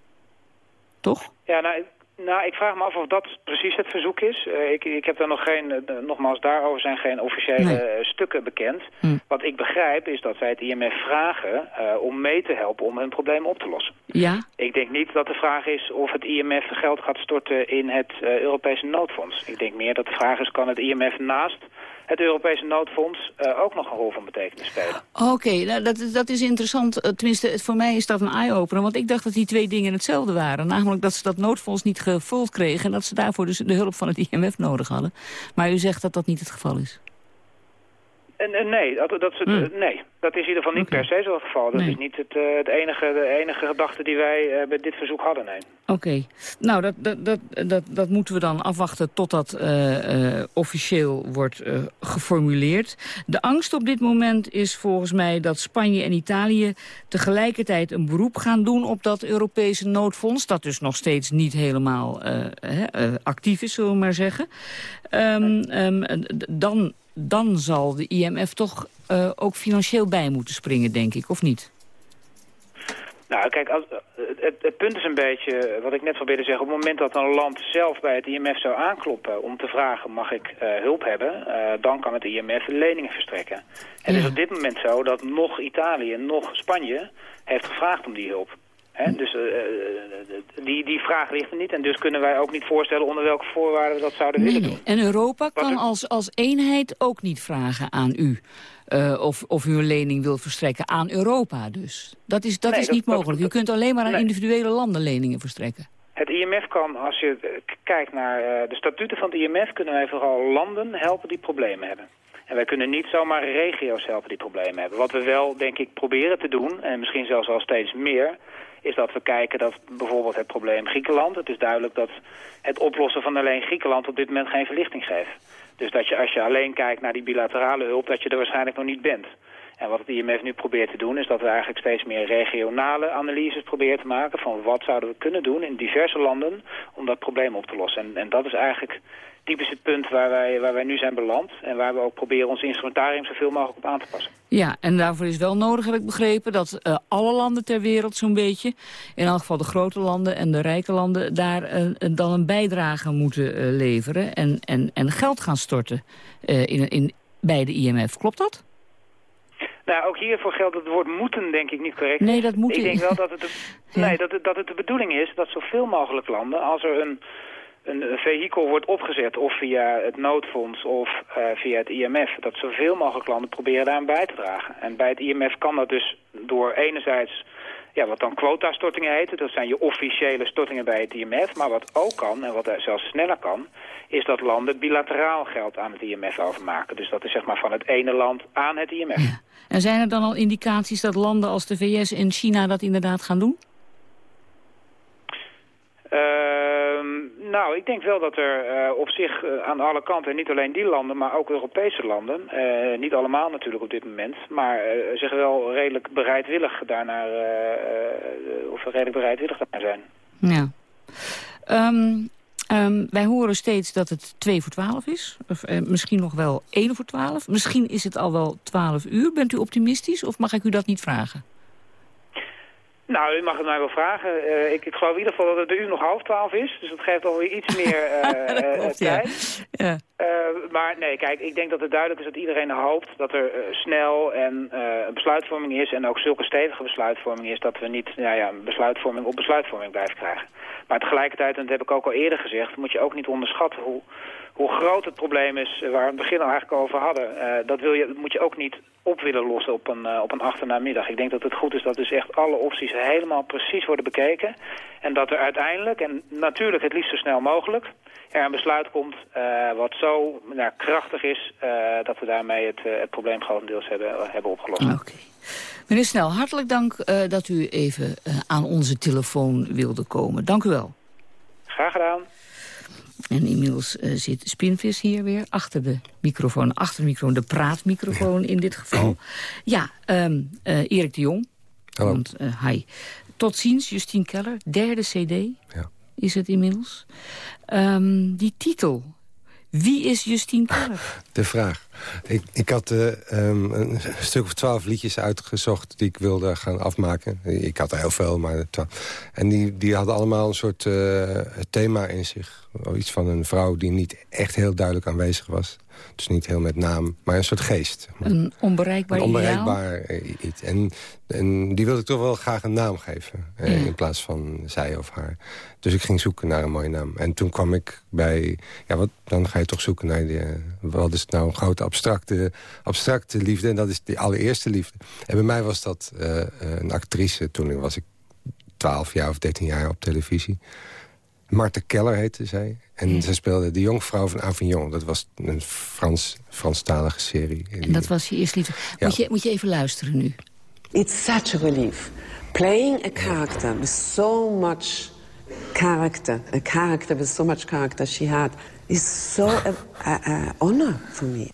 Toch? Ja, nou, nou, ik vraag me af of dat precies het verzoek is. Eh, ik, ik heb daar nog geen, eh, nogmaals, daarover zijn geen officiële Nee. eh, stukken bekend. Hm. Wat ik begrijp is dat zij het IMF vragen om mee te helpen om hun probleem op te lossen. Ja? Ik denk niet dat de vraag is of het IMF geld gaat storten in het Europese noodfonds. Ik denk meer dat de vraag is, kan het IMF naast het Europese noodfonds eh, ook nog een rol van betekenis spelen? Oké, nou, dat, dat is interessant. Eh, Tenminste, voor mij is dat een eye-opener. Want ik dacht dat die twee dingen hetzelfde waren. Namelijk dat ze dat noodfonds niet gevuld kregen... en dat ze daarvoor dus de hulp van het IMF nodig hadden. Maar u zegt dat dat niet het geval is. En, en nee, dat, dat, is het- nee, dat is in ieder geval niet per se zo het geval. Dat Nee. is niet het, eh, het enige, de enige gedachte die wij eh, bij dit verzoek hadden, nee. Oké, nou dat, dat, dat, dat, dat moeten we dan afwachten totdat eh, eh, officieel wordt eh, geformuleerd. De angst op dit moment is volgens mij dat Spanje en Italië tegelijkertijd een beroep gaan doen op dat Europese noodfonds. Dat dus nog steeds niet helemaal eh, eh, actief is, zullen we maar zeggen. Ehm, d- dan, dan zal de IMF toch eh, ook financieel bij moeten springen, denk ik, of niet? Nou, kijk, als, eh, het, het punt is een beetje, eh, wat ik net probeerde te zeggen... op het moment dat een land zelf bij het IMF zou aankloppen... om te vragen, mag ik hulp hebben... dan kan het IMF leningen verstrekken. Het is op dit moment zo dat nog Italië, nog Spanje... heeft gevraagd om die hulp. Dus eh, eh, die, die vraag ligt er niet. En dus kunnen wij ook niet voorstellen onder welke voorwaarden we dat zouden willen doen. En Europa kan als, als eenheid ook niet vragen aan u... eh, of, of u een lening wil verstrekken aan Europa dus. Dat is, dat Nee, is dat- niet dat- mogelijk. U kunt alleen maar aan nee. individuele landen leningen verstrekken. Het IMF kan, als je kijkt naar de statuten van het IMF... kunnen wij vooral landen helpen die problemen hebben. En wij kunnen niet zomaar regio's helpen die problemen hebben. Wat we wel, denk ik, proberen te doen, en misschien zelfs al steeds meer... is dat we kijken dat bijvoorbeeld het probleem Griekenland... het is duidelijk dat het oplossen van alleen Griekenland op dit moment geen verlichting geeft. Dus dat je als je alleen kijkt naar die bilaterale hulp... dat je er waarschijnlijk nog niet bent. En wat het IMF nu probeert te doen is dat we eigenlijk steeds meer regionale analyses proberen te maken van wat zouden we kunnen doen in diverse landen om dat probleem op te lossen. En, en dat is eigenlijk typisch het punt waar wij, waar wij nu zijn beland en waar we ook proberen ons instrumentarium zoveel mogelijk op aan te passen. Ja, en daarvoor is wel nodig, heb ik begrepen... dat eh, alle landen ter wereld zo'n beetje... in elk geval de grote landen en de rijke landen... daar eh, dan een bijdrage moeten leveren... En, en, en geld gaan storten in, in, bij de IMF. Klopt dat? Nou, ook hiervoor geldt het woord moeten denk ik niet correct. Nee, dat moet Ik denk wel dat het, [LAUGHS] de, nee, dat, het, dat het de bedoeling is dat zoveel mogelijk landen, als er een, een, een vehikel wordt opgezet, of via het noodfonds of eh, via het IMF, dat zoveel mogelijk landen proberen daaraan bij te dragen. En bij het IMF kan dat dus door enerzijds ja, wat dan quotastortingen heten. Dat zijn je officiële stortingen bij het IMF. Maar wat ook kan, en wat zelfs sneller kan... is dat landen bilateraal geld aan het IMF overmaken. Dus dat is zeg maar van het ene land aan het IMF. En zijn er dan al indicaties dat landen als de VS en China dat inderdaad gaan doen? Ehm, nou, ik denk wel dat er eh, op zich eh, aan alle kanten, niet alleen die landen, maar ook Europese landen, eh, niet allemaal natuurlijk op dit moment, maar zich wel redelijk bereidwillig daarnaar, of redelijk bereidwillig daarnaar zijn. Ja. Ehm, Ehm, wij horen steeds dat het 2 voor 12 is. Of misschien nog wel 1 voor 12. Misschien is het al wel 12 uur. Bent u optimistisch of mag ik u dat niet vragen? Nou, u mag het mij wel vragen. Eh, ik, ik, geloof in ieder geval dat het de uur nog half twaalf is. Dus dat geeft alweer iets meer [LAUGHS] uh, klopt, tijd. Ja. Uh, maar nee, kijk, ik denk dat het duidelijk is dat iedereen hoopt dat er snel en besluitvorming is. En ook zulke stevige besluitvorming is dat we niet nou ja, besluitvorming op besluitvorming blijven krijgen. Maar tegelijkertijd, en dat heb ik ook al eerder gezegd, moet je ook niet onderschatten hoe hoe groot het probleem is waar we het begin al eigenlijk over hadden. Uh, dat, wil je, moet je ook niet op willen lossen op een, uh, op een achternamiddag. Ik denk dat het goed is dat dus echt alle opties helemaal precies worden bekeken. En dat er uiteindelijk, en natuurlijk het liefst zo snel mogelijk, er een besluit komt uh, wat zo nou, krachtig is dat we daarmee het, het probleem grotendeels hebben, hebben opgelost. Oké. Meneer Snel, hartelijk dank dat u even aan onze telefoon wilde komen. Dank u wel. Graag gedaan. En inmiddels uh, zit Spinvis hier weer achter de microfoon. Achter de microfoon, de praatmicrofoon in dit geval. Ja, um, uh, Erik de Jong. Hallo. Want, uh, hi. Tot ziens, Justine Keller. Derde cd ja. is het inmiddels. Um, die titel, wie is Justine Keller? [LAUGHS] De vraag. Ik, ik had uh, um, een stuk of twaalf liedjes uitgezocht die ik wilde gaan afmaken. Ik had er heel veel, maar... En die, die hadden allemaal een soort uh, thema in zich. Iets van een vrouw die niet echt heel duidelijk aanwezig was. Dus niet heel met naam, maar een soort geest. Een onbereikbaar Een onbereikbaar iets. En, en die wilde ik toch wel graag een naam geven. Ja. In plaats van zij of haar. Dus ik ging zoeken naar een mooie naam. En toen kwam ik bij... Ja, wat, dan ga je toch zoeken naar... Wat is nou een grote abstracte, abstracte liefde? En dat is de allereerste liefde. En bij mij was dat uh, een actrice. Toen was ik 12 jaar of 13 jaar op televisie. Martha Keller heette zij. En ja. ze speelde de jongvrouw van Avignon. Dat was een Frans, Franstalige serie. En dat was je eerste liefde. Ja. Moet, je, moet je even luisteren nu. It's such a relief. Playing a character with so much character, a character with so much character she had, is so a, a, a honor for me.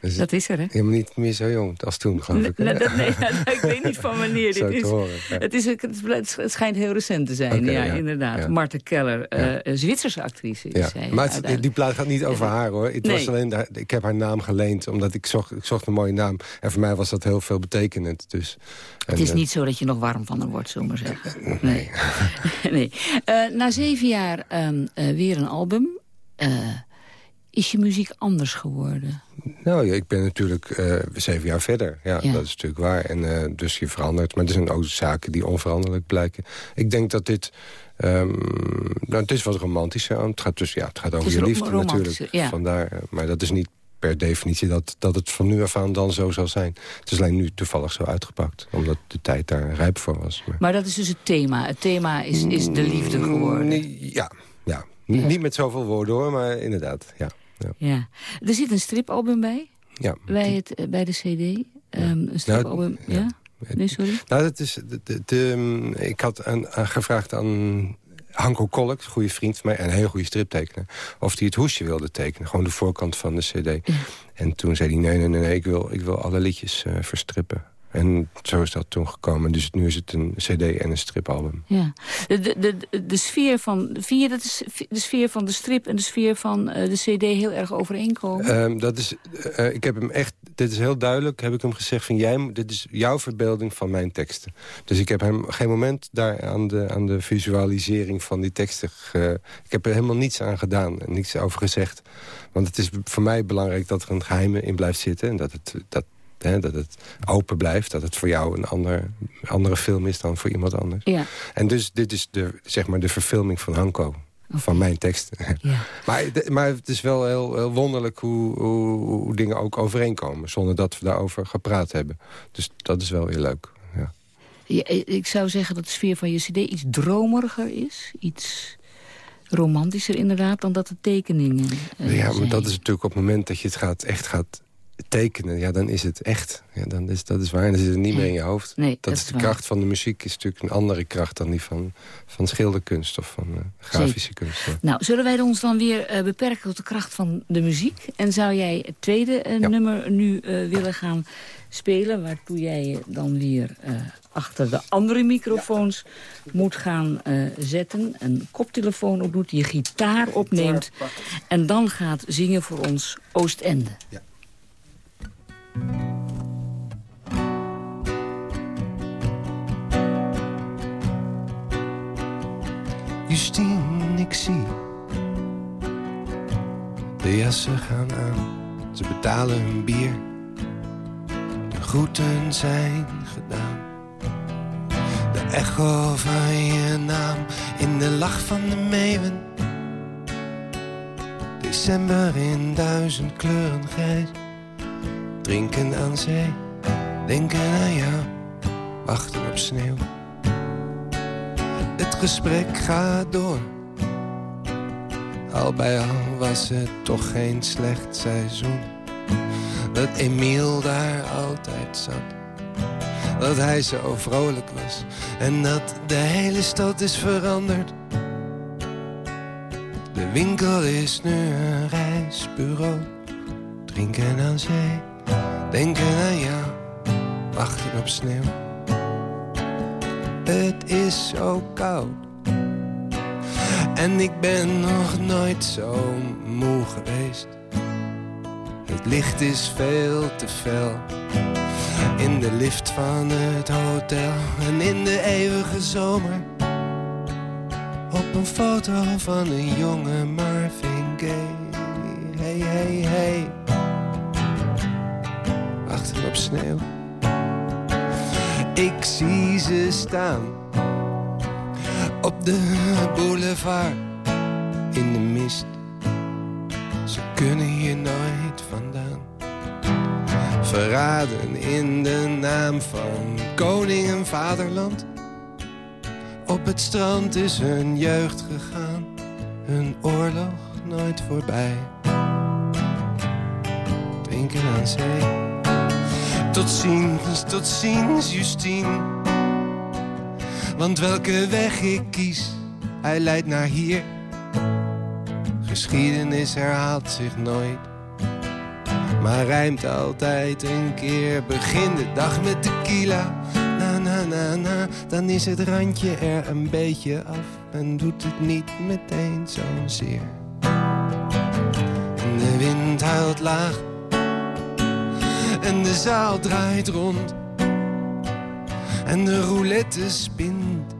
Dus dat is er, hè? Helemaal niet meer zo jong als toen, geloof ik. Nee, dat, nee, [LAUGHS] ik weet niet van wanneer dit is. Horen, ja. het, is het schijnt heel recent te zijn, okay, ja, ja, inderdaad. Ja. Marta Keller, uh, Zwitserse actrice is zij. Maar het, die plaat gaat niet over haar, hoor. Het nee. was alleen, ik heb haar naam geleend, omdat ik zocht, ik zocht een mooie naam. En voor mij was dat heel veel betekenend. Dus, het is en, niet zo dat je nog warm van haar wordt, zullen we maar zeggen. Nee. nee. [LAUGHS] Uh, na zeven jaar um, uh, weer een album... Is je muziek anders geworden? Nou ja, ik ben natuurlijk uh, zeven jaar verder. Ja, ja, dat is natuurlijk waar. En uh, dus je verandert. Maar er zijn ook zaken die onveranderlijk blijken. Ik denk dat dit... Um, nou, het is wat romantischer. Het gaat, dus, ja, het gaat over het je liefde natuurlijk. Ja. Vandaar, maar dat is niet per definitie dat, dat het van nu af aan dan zo zal zijn. Het is alleen nu toevallig zo uitgepakt. Omdat de tijd daar rijp voor was. Maar, maar dat is dus het thema. Het thema is, is de liefde geworden. Nee, ja, ja. Niet met zoveel woorden hoor, maar inderdaad, ja. Ja. ja. Er zit een stripalbum bij, ja. bij, het, bij de cd. Um, een stripalbum, nou, ja. ja? Nee, sorry? Nou, dat is, de, de, de, ik had aan, aan gevraagd aan Hanko Kolk, een goede vriend van mij... en een heel goede striptekenaar, of hij het hoesje wilde tekenen. Gewoon de voorkant van de cd. Ja. En toen zei hij, nee, nee, nee, ik, wil, ik wil alle liedjes uh, verstrippen. En zo is dat toen gekomen. Dus nu is het een cd en een stripalbum. Ja. De, de, de, de sfeer van, vind je dat de sfeer van de strip en de sfeer van uh, de cd heel erg overeenkomen? Um, dat is, uh, ik heb hem echt, dit is heel duidelijk, heb ik hem gezegd van jij, dit is jouw verbeelding van mijn teksten. Dus ik heb hem geen moment daar aan de, aan de visualisering van die teksten, ge, ik heb er helemaal niets aan gedaan en niets over gezegd. Want het is voor mij belangrijk dat er een geheim in blijft zitten en dat het, dat, Hè, dat het open blijft, dat het voor jou een ander, andere film is dan voor iemand anders. Ja. En dus dit is de, zeg maar de verfilming van Hanko. Okay. Van mijn teksten. [LAUGHS] Ja. maar, maar het is wel heel, heel wonderlijk hoe, hoe, hoe, dingen ook overeenkomen. Zonder dat we daarover gepraat hebben. Dus dat is wel weer leuk. Ja. Ja, ik zou zeggen dat de sfeer van je cd iets dromeriger is. Iets romantischer inderdaad dan dat de tekeningen uh, Ja, maar zijn. dat is natuurlijk op het moment dat je het gaat, echt gaat tekenen, ja, dan is het echt. Ja, dan is, dat is waar, en dan zit het niet meer in je hoofd. Nee, dat, is de waar. kracht van de muziek, is natuurlijk een andere kracht... dan die van, van schilderkunst of van eh, grafische kunst. ja. Nou, zullen wij ons dan weer eh, beperken tot de kracht van de muziek? En zou jij het tweede eh, nummer nu willen gaan spelen... waartoe jij je dan weer achter de andere microfoons moet gaan zetten... een koptelefoon opdoet, je gitaar opneemt... en dan gaat zingen voor ons Oostende. Ja. Justine, ik zie. De jassen gaan aan, ze betalen hun bier. De groeten zijn gedaan. De echo van je naam in de lach van de meeuwen. December in duizend kleuren grijs. Drinken aan zee, denken aan jou, wachten op sneeuw. Het gesprek gaat door. Al bij al was het toch geen slecht seizoen. Dat Emiel daar altijd zat. Dat hij zo vrolijk was. En dat de hele stad is veranderd. De winkel is nu een reisbureau. Drinken aan zee, denken aan jou. Wachten op sneeuw. Het is zo koud. En ik ben nog nooit zo moe geweest. Het licht is veel te fel. In de lift van het hotel en in de eeuwige zomer. Op een foto van een jonge Marvin Gaye. Hey, hey, hey. Sneeuw. Ik zie ze staan op de boulevard in de mist. Ze kunnen hier nooit vandaan. Verraden in de naam van koning en vaderland. Op het strand is hun jeugd gegaan, hun oorlog nooit voorbij. Drinken aan zee. Tot ziens, tot ziens, Justine. Want welke weg ik kies, hij leidt naar hier. Geschiedenis herhaalt zich nooit. Maar rijmt altijd een keer. Begin de dag met tequila. Na, na, na, na. Dan is het randje er een beetje af. En doet het niet meteen zozeer. En de wind huilt laag. En de zaal draait rond. En de roulette spint.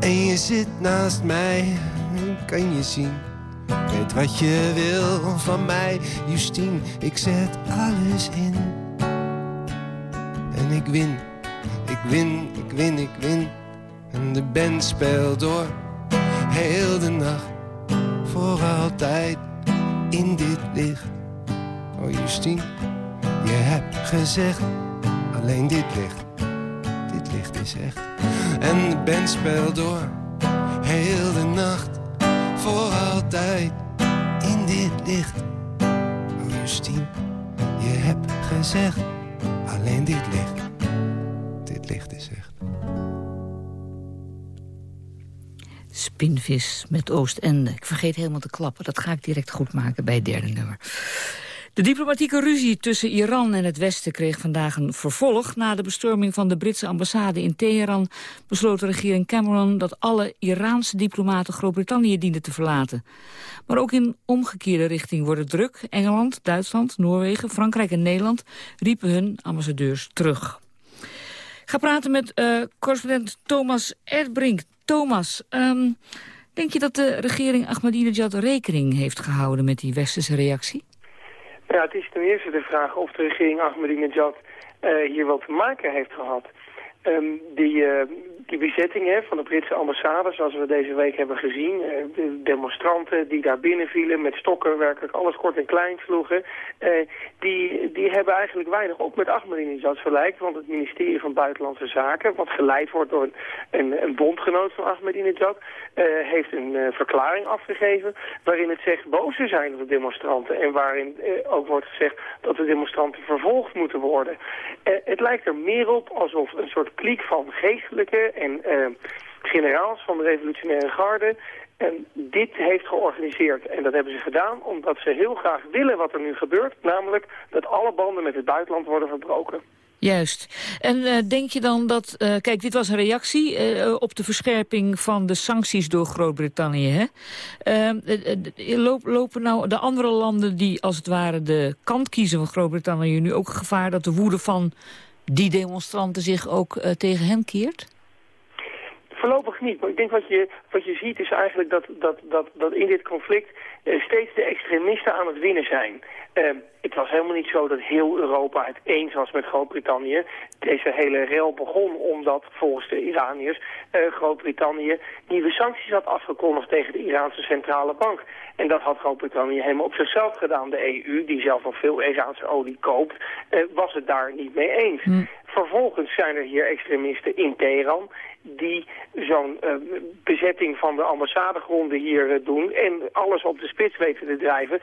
En je zit naast mij, kan je zien. Weet wat je wil van mij, Justine. Ik zet alles in. En ik win, ik win, ik win, ik win. En de band speelt door, heel de nacht. Voor altijd in dit licht. Oh Justine, je hebt gezegd, alleen dit licht. Dit licht is echt. En de band speelt door, heel de nacht. Voor altijd in dit licht. Oh je hebt gezegd, alleen dit licht. Dit licht is echt. Spinvis met Oostende. Ik vergeet helemaal te klappen. Dat ga ik direct goed maken bij het derde nummer. De diplomatieke ruzie tussen Iran en het Westen kreeg vandaag een vervolg. Na de bestorming van de Britse ambassade in Teheran besloot de regering Cameron dat alle Iraanse diplomaten Groot-Brittannië dienden te verlaten. Maar ook in omgekeerde richting wordt druk. Engeland, Duitsland, Noorwegen, Frankrijk en Nederland riepen hun ambassadeurs terug. Ik ga praten met eh, correspondent Thomas Erdbrink. Thomas, ehm, denk je dat de regering Ahmadinejad rekening heeft gehouden met die westerse reactie? Ja, het is ten eerste de vraag of de regering Ahmadinejad uh, hier wat te maken heeft gehad. Um, die, uh, die bezetting hè, van de Britse ambassade, zoals we deze week hebben gezien. eh, de demonstranten die daar binnenvielen met stokken, werkelijk alles kort en klein sloegen. eh, die, die hebben eigenlijk weinig op met Ahmadinejad verlijkt. Want het ministerie van Buitenlandse Zaken, wat geleid wordt door een, een, bondgenoot van Ahmadinejad, eh, heeft een verklaring afgegeven waarin het zegt boos zijn op de demonstranten. En waarin ook wordt gezegd dat de demonstranten vervolgd moeten worden. Het lijkt er meer op alsof een soort kliek van geestelijke en eh, generaals van de revolutionaire garde en dit heeft georganiseerd. En dat hebben ze gedaan omdat ze heel graag willen wat er nu gebeurt. Namelijk dat alle banden met het buitenland worden verbroken. Juist. En eh, denk je dan dat... eh, kijk, dit was een reactie op de verscherping van de sancties door Groot-Brittannië. hè? Lopen nou de andere landen die als het ware de kant kiezen van Groot-Brittannië... nu ook gevaar dat de woede van die demonstranten zich ook tegen hen keert? Voorlopig niet, maar ik denk wat je, wat je ziet is eigenlijk dat, dat, dat, dat in dit conflict eh, steeds de extremisten aan het winnen zijn. Eh, het was helemaal niet zo dat heel Europa het eens was met Groot-Brittannië. Deze hele rel begon omdat volgens de Iraniërs eh, Groot-Brittannië nieuwe sancties had afgekondigd tegen de Iraanse centrale bank. En dat had Groot-Brittannië helemaal op zichzelf gedaan. De EU, die zelf nog veel Iraanse olie koopt, eh, was het daar niet mee eens. Vervolgens zijn er hier extremisten in Teheran die zo'n eh, bezetting van de ambassadegronden hier eh, doen en alles op de spits weten te drijven,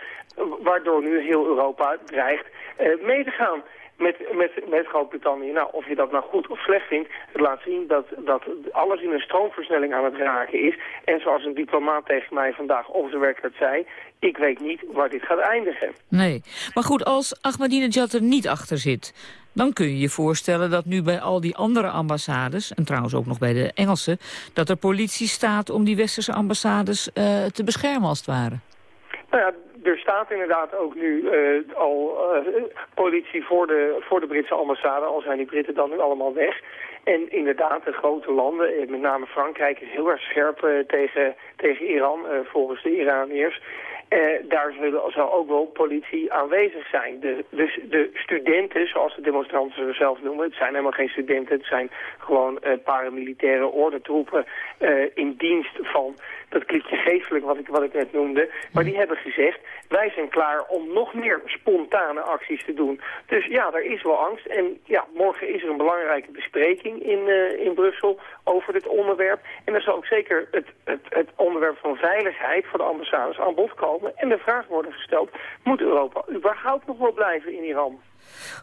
waardoor nu heel Europa dreigt eh, mee te gaan met, met, met Groot-Brittannië. Nou, of je dat nou goed of slecht vindt, het laat zien dat, dat alles in een stroomversnelling aan het raken is. En zoals een diplomaat tegen mij vandaag zijn werkelijk zei, ik weet niet waar dit gaat eindigen. Nee. Maar goed, als Ahmadinejad er niet achter zit... dan kun je je voorstellen dat nu bij al die andere ambassades... en trouwens ook nog bij de Engelse... dat er politie staat om die westerse ambassades eh, te beschermen als het ware. Nou ja, er staat inderdaad ook nu eh, al eh, politie voor de, voor de Britse ambassade, al zijn die Britten dan nu allemaal weg. En inderdaad, de grote landen, met name Frankrijk, is heel erg scherp tegen, tegen Iran, volgens de Iraniërs. Eh, daar zullen, zal ook wel politie aanwezig zijn. De, de, de studenten, zoals de demonstranten ze zelf noemen, het zijn helemaal geen studenten, het zijn gewoon eh, paramilitaire ordentroepen eh, in dienst van dat klikje geestelijk wat ik, wat ik net noemde. Maar die hebben gezegd, wij zijn klaar om nog meer spontane acties te doen. Dus ja, er is wel angst. En ja, morgen is er een belangrijke bespreking in, eh, in Brussel over dit onderwerp. En dan zal ook zeker het, het, het onderwerp van veiligheid voor de ambassades aan bod komen. En de vraag worden gesteld, moet Europa überhaupt nog wel blijven in Iran?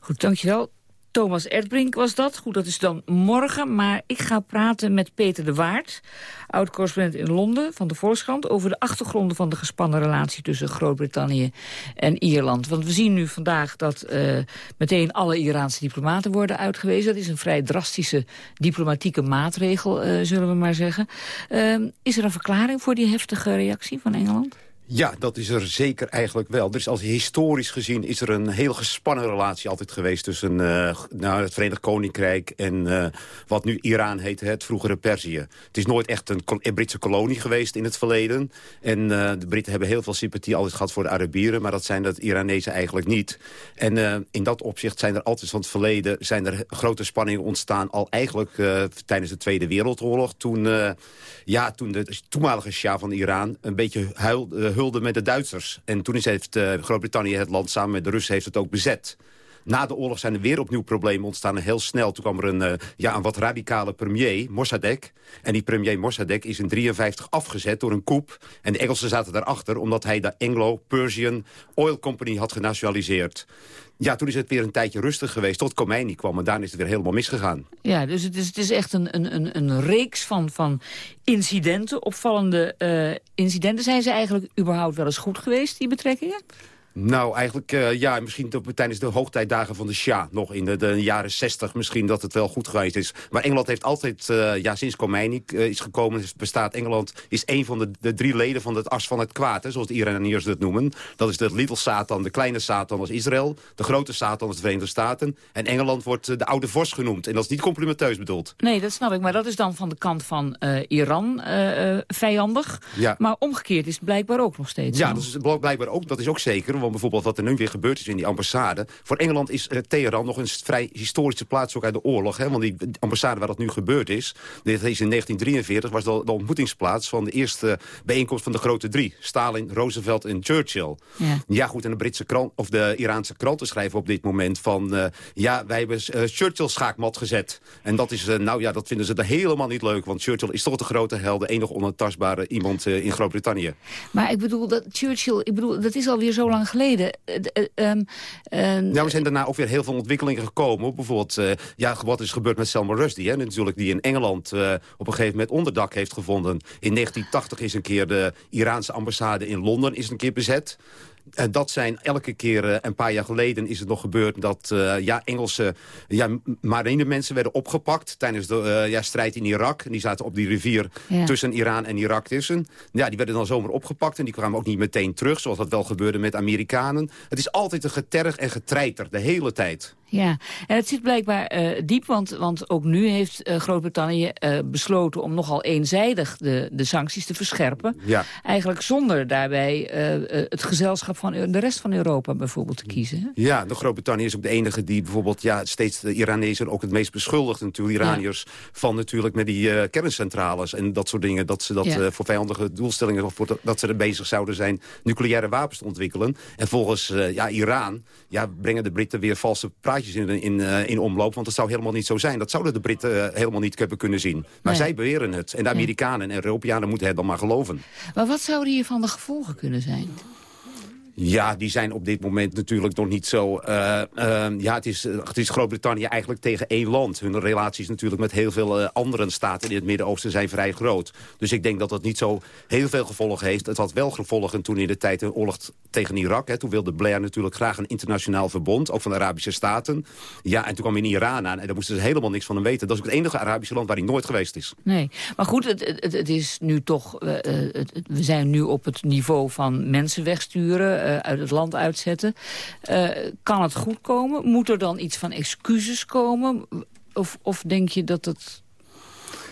Goed, dankjewel. Thomas Erdbrink was dat. Goed, dat is dan morgen. Maar ik ga praten met Peter de Waard, oud-correspondent in Londen van de Volkskrant... over de achtergronden van de gespannen relatie tussen Groot-Brittannië en Ierland. Want we zien nu vandaag dat eh, meteen alle Iraanse diplomaten worden uitgewezen. Dat is een vrij drastische diplomatieke maatregel, eh, zullen we maar zeggen. Eh, is er een verklaring voor die heftige reactie van Engeland? Ja, dat is er zeker eigenlijk wel. Is als historisch gezien is er een heel gespannen relatie altijd geweest... tussen uh, nou, het Verenigd Koninkrijk en uh, wat nu Iran heet, het vroegere Perzië. Het is nooit echt een, Britse kolonie geweest in het verleden. En uh, de Britten hebben heel veel sympathie altijd gehad voor de Arabieren... maar dat zijn de Iranezen eigenlijk niet. En in dat opzicht zijn er altijd van het verleden... zijn er grote spanningen ontstaan al eigenlijk tijdens de Tweede Wereldoorlog... toen, ja, toen de toenmalige Shah van Iran een beetje huilde hulde met de Duitsers. En toen heeft uh, Groot-Brittannië het land samen met de Russen heeft het ook bezet. Na de oorlog zijn er weer opnieuw problemen ontstaan. En heel snel, toen kwam er een, uh, ja, een wat radicale premier, Mossadegh. En die premier Mossadegh is in 1953 afgezet door een coup. En de Engelsen zaten daarachter omdat hij de Anglo-Persian Oil Company had genationaliseerd. Ja, toen is het weer een tijdje rustig geweest tot Khomeini kwam. En daarna is het weer helemaal misgegaan. Ja, dus het is, het is echt een, een, een reeks van, van incidenten, opvallende uh, incidenten. Zijn ze eigenlijk überhaupt wel eens goed geweest, die betrekkingen? Nou, eigenlijk uh, ja, misschien tijdens de hoogtijdagen van de Shah nog in de, de, jaren 60 misschien dat het wel goed geweest is. Maar Engeland heeft altijd, uh, ja, sinds Khomeini uh, is gekomen, bestaat Engeland, is een van de, de drie leden van het as van het kwaad, hè, zoals de Iraniërs dat noemen. Dat is de little Satan, de kleine Satan als Israël, de grote Satan als de Verenigde Staten. En Engeland wordt de oude vorst genoemd. En dat is niet complimenteus bedoeld. Nee, dat snap ik. Maar dat is dan van de kant van Iran vijandig. Ja. Maar omgekeerd is het blijkbaar ook nog steeds. Ja, zo. dat is blijkbaar ook, dat is ook zeker. Bijvoorbeeld wat er nu weer gebeurd is in die ambassade... voor Engeland is uh, Teheran nog een vrij historische plaats ook uit de oorlog. Hè? Want die ambassade waar dat nu gebeurd is... dit is in 1943, was de, de ontmoetingsplaats... van de eerste bijeenkomst van de grote drie. Stalin, Roosevelt en Churchill. Ja, ja goed, en de Britse krant, of de Iraanse kranten schrijven op dit moment van... Uh, ja, wij hebben uh, Churchill schaakmat gezet. En dat is, nou ja, dat vinden ze er helemaal niet leuk. Want Churchill is toch de grote held, de enige onantastbare iemand in Groot-Brittannië. Maar ik bedoel, dat Churchill, ik bedoel, dat is alweer zo lang geleden. Um, nou, er zijn daarna ook weer heel veel ontwikkelingen gekomen. Bijvoorbeeld, ja, wat is gebeurd met Selma Rushdie, hè, natuurlijk, die in Engeland op een gegeven moment onderdak heeft gevonden. In 1980 is een keer de Iraanse ambassade in Londen is een keer bezet. En dat zijn elke keer, uh, een paar jaar geleden is het nog gebeurd... dat uh, ja, Engelse ja, marinemensen werden opgepakt tijdens de ja, strijd in Irak. En die zaten op die rivier ja. tussen Iran en Irak tussen. Ja, die werden dan zomaar opgepakt en die kwamen ook niet meteen terug... zoals dat wel gebeurde met Amerikanen. Het is altijd een geterg en getreiter, de hele tijd. Ja, en het zit blijkbaar uh, diep, want, want ook nu heeft uh, Groot-Brittannië uh, besloten om nogal eenzijdig de, de sancties te verscherpen. Ja. Eigenlijk zonder daarbij het gezelschap van de rest van Europa bijvoorbeeld te kiezen. Ja, de Groot-Brittannië is ook de enige die bijvoorbeeld ja, steeds de Iranezen ook het meest beschuldigt. Natuurlijk, Iraniërs ja. van natuurlijk met die kerncentrales en dat soort dingen. Dat ze dat ja. voor vijandige doelstellingen, of voor, dat ze er bezig zouden zijn nucleaire wapens te ontwikkelen. En volgens ja, Iran ja, brengen de Britten weer valse praatjes in, in, uh, in omloop. Want dat zou helemaal niet zo zijn. Dat zouden de Britten uh, helemaal niet hebben kunnen zien. Maar nee. zij beweren het. En de Amerikanen en Europeanen moeten het dan maar geloven. Maar wat zouden hiervan de gevolgen kunnen zijn? Ja, die zijn op dit moment natuurlijk nog niet zo... Uh, uh, ja, het is, het is Groot-Brittannië eigenlijk tegen één land. Hun relaties natuurlijk met heel veel uh, andere staten in het Midden-Oosten zijn vrij groot. Dus ik denk dat dat niet zo heel veel gevolgen heeft. Het had wel gevolgen toen in de tijd een oorlog tegen Irak. Hè. Toen wilde Blair natuurlijk graag een internationaal verbond, ook van de Arabische Staten. Ja, en toen kwam in Iran aan en daar moesten ze helemaal niks van hem weten. Dat is ook het enige Arabische land waar hij nooit geweest is. Nee, maar goed, het, het, het is nu toch... we zijn nu op het niveau van mensen wegsturen uh, uit het land uitzetten. Uh, kan het goed komen? Moet er dan iets van excuses komen? Of, of denk je dat het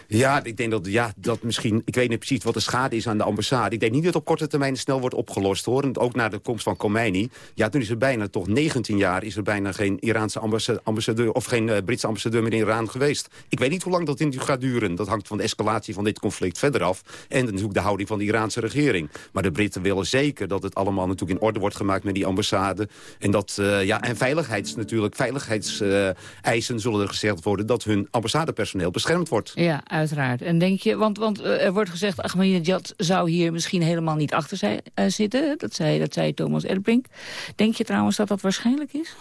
ja, ik denk dat, ja, dat misschien... Ik weet niet precies wat de schade is aan de ambassade. Ik denk niet dat het op korte termijn snel wordt opgelost, hoor. En ook na de komst van Khomeini. Ja, toen is er bijna toch 19 jaar... is er bijna geen Iraanse ambassadeur... of geen uh, Britse ambassadeur meer in Iran geweest. Ik weet niet hoe lang dat in gaat duren. Dat hangt van de escalatie van dit conflict verder af. En natuurlijk de houding van de Iraanse regering. Maar de Britten willen zeker dat het allemaal natuurlijk in orde wordt gemaakt... met die ambassade. En, dat, uh, ja, en veiligheids natuurlijk, veiligheidseisen zullen er gezegd worden... dat hun ambassadepersoneel beschermd wordt. Ja, uiteraard. En denk je, want, want uh, er wordt gezegd, Ahmadinejad zou hier misschien helemaal niet achter zijn, uh, zitten. Dat zei, dat zei Thomas Erdbrink. Denk je trouwens dat dat waarschijnlijk is?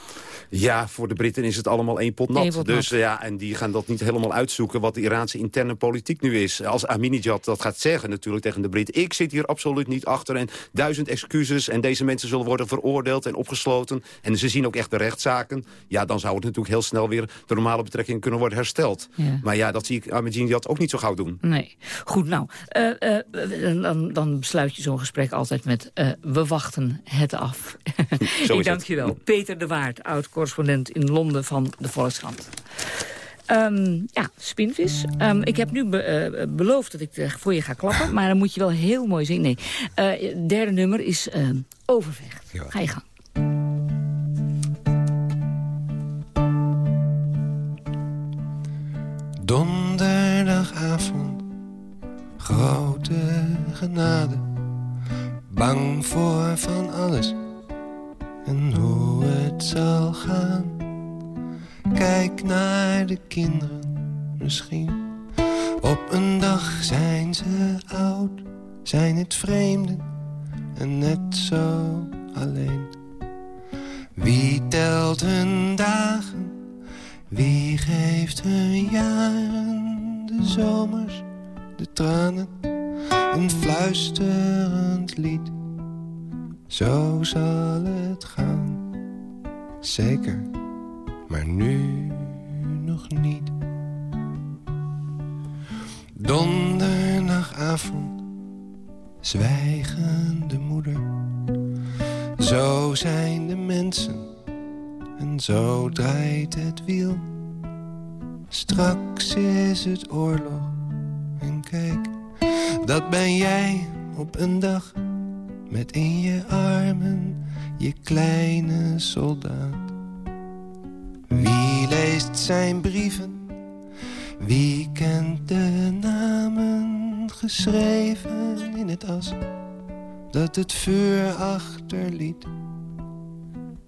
Ja, voor de Britten is het allemaal één pot nat. Eén pot dus nat. ja, en die gaan dat niet helemaal uitzoeken wat de Iraanse interne politiek nu is. Als Ahmadinejad dat gaat zeggen natuurlijk tegen de Britten. Ik zit hier absoluut niet achter en duizend excuses en deze mensen zullen worden veroordeeld en opgesloten. En ze zien ook echt de rechtszaken. Ja, dan zou het natuurlijk heel snel weer de normale betrekkingen kunnen worden hersteld. Ja. Maar ja, dat zie ik Ahmadinejad ook niet zo gauw doen. Nee. Goed, nou, uh, uh, dan, dan besluit je zo'n gesprek altijd met... Uh, we wachten het af. [LAUGHS] ik dank je wel. Peter de Waard, oud-correspondent in Londen van de Volkskrant. Um, ja, spinvis. Um, ik heb nu be, uh, beloofd dat ik voor je ga klappen, maar dan moet je wel heel mooi zien. Nee, uh, derde nummer is uh, Overvecht. Ja. Ga je gang. Bang voor van alles en hoe het zal gaan. Kijk naar de kinderen, misschien. Op een dag zijn ze oud, zijn het vreemden en net zo alleen. Wie telt hun dagen, wie geeft hun jaren, de zomers, de tranen, een fluisterend lied. Zo zal het gaan, zeker maar nu nog niet. Donderdagavond, zwijgende moeder. Zo zijn de mensen en zo draait het wiel. Straks is het oorlog en kijk, dat ben jij op een dag met in je armen je kleine soldaat. Wie leest zijn brieven? Wie kent de namen geschreven in het as dat het vuur achterliet?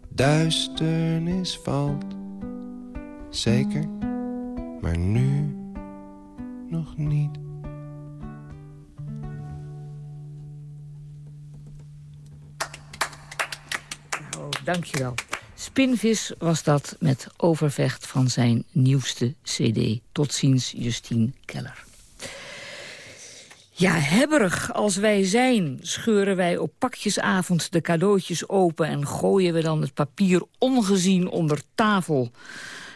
Duisternis valt, zeker, maar nu nog niet. Dankjewel. Spinvis was dat met overvecht van zijn nieuwste cd. Tot ziens, Justine Keller. Ja, hebberig als wij zijn, scheuren wij op pakjesavond de cadeautjes open... en gooien we dan het papier ongezien onder tafel.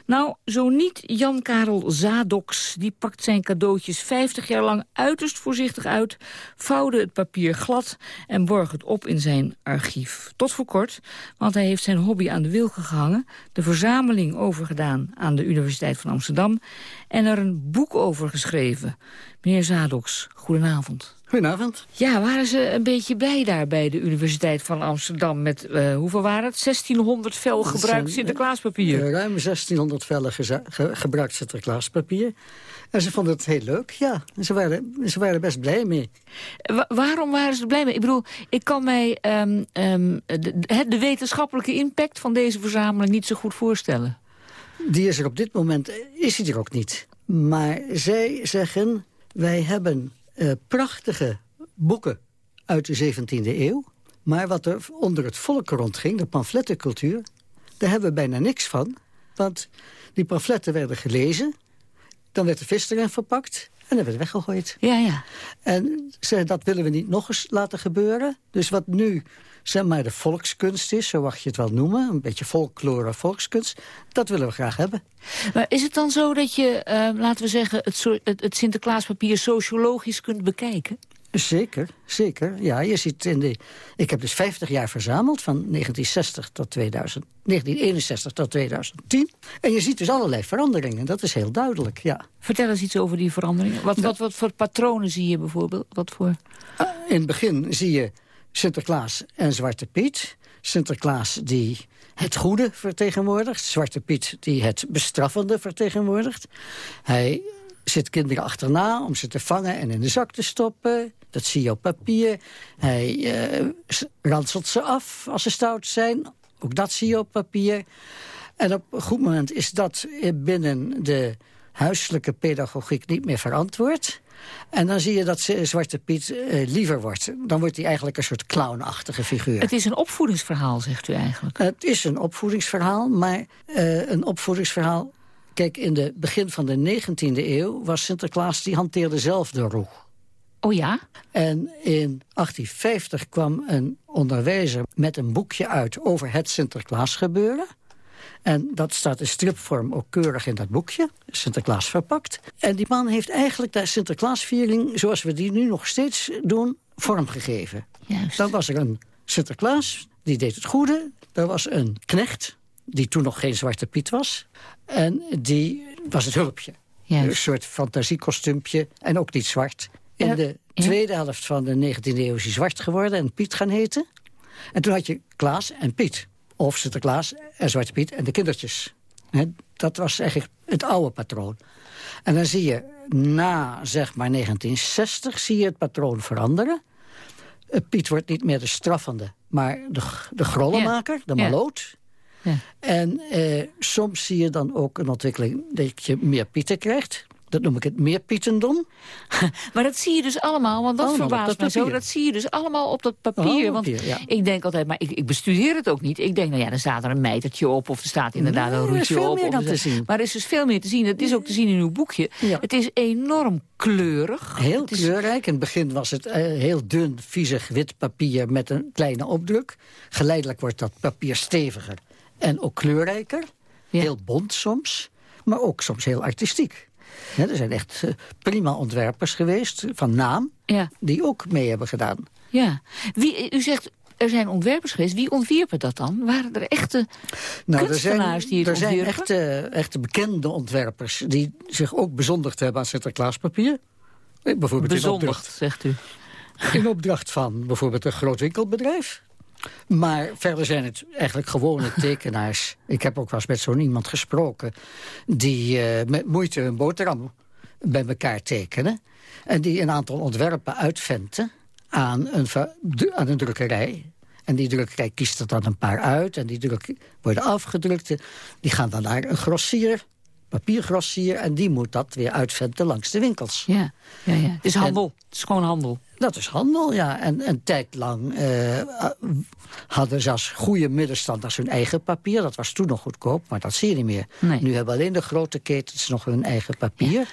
Nou, zo niet Jan-Karel Zadoks. Die pakt zijn cadeautjes 50 jaar lang uiterst voorzichtig uit... vouwde het papier glad en borg het op in zijn archief. Tot voor kort, want hij heeft zijn hobby aan de wilgen gehangen... de verzameling overgedaan aan de Universiteit van Amsterdam... en er een boek over geschreven. Meneer Zadoks, goedenavond. Goedenavond. Ja, waren ze een beetje blij daar bij de Universiteit van Amsterdam... met, uh, hoeveel waren het? 1600 vel gebruikt Sinterklaaspapier. Uh, ruim 1600 vellen ge gebruikt Sinterklaaspapier. En ze vonden het heel leuk, ja. Ze waren, ze waren best blij mee. Wa waarom waren ze er blij mee? Ik bedoel, ik kan mij um, um, de, de wetenschappelijke impact van deze verzameling niet zo goed voorstellen. Die is er op dit moment, is die er ook niet. Maar zij zeggen, wij hebben uh, prachtige boeken uit de 17e eeuw. Maar wat er onder het volk rondging, de pamflettencultuur... daar hebben we bijna niks van. Want die pamfletten werden gelezen. Dan werd de vis erin verpakt. En dan werd weggegooid. Ja, ja. En ze, dat willen we niet nog eens laten gebeuren. Dus wat nu zeg maar de volkskunst is, zo mag je het wel noemen. Een beetje folklore volkskunst. Dat willen we graag hebben. Maar is het dan zo dat je, uh, laten we zeggen, het, het, het Sinterklaaspapier sociologisch kunt bekijken? Zeker, zeker. Ja, je ziet in de... Ik heb dus 50 jaar verzameld, van 1960 tot 2000, 1961 tot 2010. En je ziet dus allerlei veranderingen, dat is heel duidelijk, ja. Vertel eens iets over die veranderingen. Wat, wat, wat voor patronen zie je bijvoorbeeld? Wat voor... In het begin zie je Sinterklaas en Zwarte Piet. Sinterklaas die het goede vertegenwoordigt. Zwarte Piet die het bestraffende vertegenwoordigt. Hij zit kinderen achterna om ze te vangen en in de zak te stoppen. Dat zie je op papier. Hij uh, ranselt ze af als ze stout zijn. Ook dat zie je op papier. En op een goed moment is dat binnen de huiselijke pedagogiek niet meer verantwoord. En dan zie je dat Zwarte Piet uh, liever wordt. Dan wordt hij eigenlijk een soort clownachtige figuur. Het is een opvoedingsverhaal, zegt u eigenlijk. Het is een opvoedingsverhaal, maar uh, een opvoedingsverhaal... Kijk, in het begin van de 19e eeuw was Sinterklaas... die hanteerde zelf de roeg. Oh ja? En in 1850 kwam een onderwijzer met een boekje uit... over het Sinterklaas gebeuren. En dat staat in stripvorm ook keurig in dat boekje. Sinterklaas verpakt. En die man heeft eigenlijk de Sinterklaasviering... zoals we die nu nog steeds doen, vormgegeven. Juist. Dan was er een Sinterklaas, die deed het goede. Er was een knecht, die toen nog geen Zwarte Piet was. En die was het hulpje. Juist. Een soort fantasiekostuumpje en ook niet zwart. In de tweede helft van de 19e eeuw is hij zwart geworden en Piet gaan heten. En toen had je Klaas en Piet. Of Sinterklaas en Zwarte Piet en de kindertjes. dat was eigenlijk het oude patroon. En dan zie je na, zeg maar, 1960 zie je het patroon veranderen. Piet wordt niet meer de straffende, maar de, de grollenmaker, de maloot. Ja. En eh, soms zie je dan ook een ontwikkeling dat je meer Pieten krijgt. Dat noem ik het meer Pietendom. [LAUGHS] Maar dat zie je dus allemaal, want dat Allemaal verbaast mij zo. Dat zie je dus allemaal op dat papier. Allemaal want ja. ik denk altijd, maar ik, ik bestudeer het ook niet. Ik denk, nou ja, dan staat er een mijtertje op... of er staat inderdaad Nee, een er is roetje veel op. meer dan er- te zien. Maar er is dus veel meer te zien. Het is ook te zien in uw boekje. Het is enorm kleurig. Heel kleurrijk. In het begin was het eh, heel dun, viezig wit papier met een kleine opdruk. Geleidelijk wordt dat papier steviger en ook kleurrijker. Heel bont soms, maar ook soms heel artistiek. Hè, er zijn echt eh, prima ontwerpers geweest, van naam, Ja. die ook mee hebben gedaan. Ja. Wie, u zegt, er zijn ontwerpers geweest. Wie ontwierpen dat dan? Waren er echte Nou, er kunstenaars zijn, die het er zijn ontwierpen? echte, echte bekende ontwerpers die zich ook bezondigd hebben aan Sinterklaaspapier. Eh, Bijvoorbeeld in Bezondigd, opdracht, zegt u. in opdracht van bijvoorbeeld een groot winkelbedrijf. Maar verder zijn het eigenlijk gewone [LAUGHS] tekenaars. Ik heb ook wel eens met zo'n iemand gesproken... die uh, met moeite een boterham bij elkaar tekenen. En die een aantal ontwerpen uitventen aan een, aan een drukkerij. En die drukkerij kiest er dan een paar uit. En die druk, worden afgedrukt. Die gaan dan naar een grossier, papiergrossier. En die moet dat weer uitventen langs de winkels. Ja, ja, ja. het is handel. het is gewoon handel. Dat is handel, ja. En een tijd lang uh, hadden zelfs goede middenstanders hun eigen papier. Dat was toen nog goedkoop, maar dat zie je niet meer. Nu hebben alleen de grote ketens nog hun eigen papier.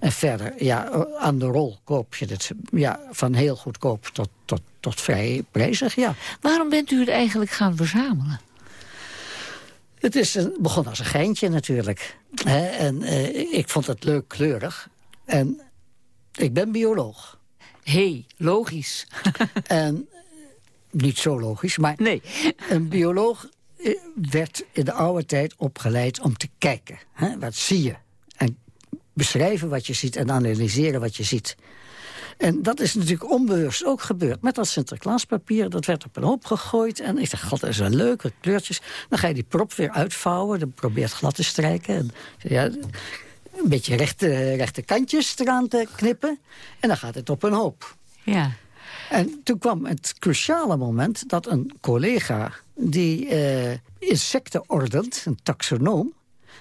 En verder, ja, aan de rol koop je het ja, van heel goedkoop tot, tot, tot vrij prijzig, ja. Waarom bent u het eigenlijk gaan verzamelen? Het is een, begon als een geintje natuurlijk. en uh, ik vond het leuk kleurig. En ik ben bioloog. Hey, logisch. [LAUGHS] en niet zo logisch, maar nee. een bioloog eh, werd in de oude tijd opgeleid om te kijken. Hè? Wat zie je? En beschrijven wat je ziet en analyseren wat je ziet. En dat is natuurlijk onbewust ook gebeurd. Met dat Sinterklaaspapier, dat werd op een hoop gegooid. En ik dacht, god, dat is wel leuk, kleurtjes. Dan ga je die prop weer uitvouwen. Dan probeer je het glad te strijken. En, ja, een beetje rechte, rechte kantjes eraan te knippen. En dan gaat het op een hoop. Ja. En toen kwam het cruciale moment dat een collega... die uh, insecten ordent, een taxonoom...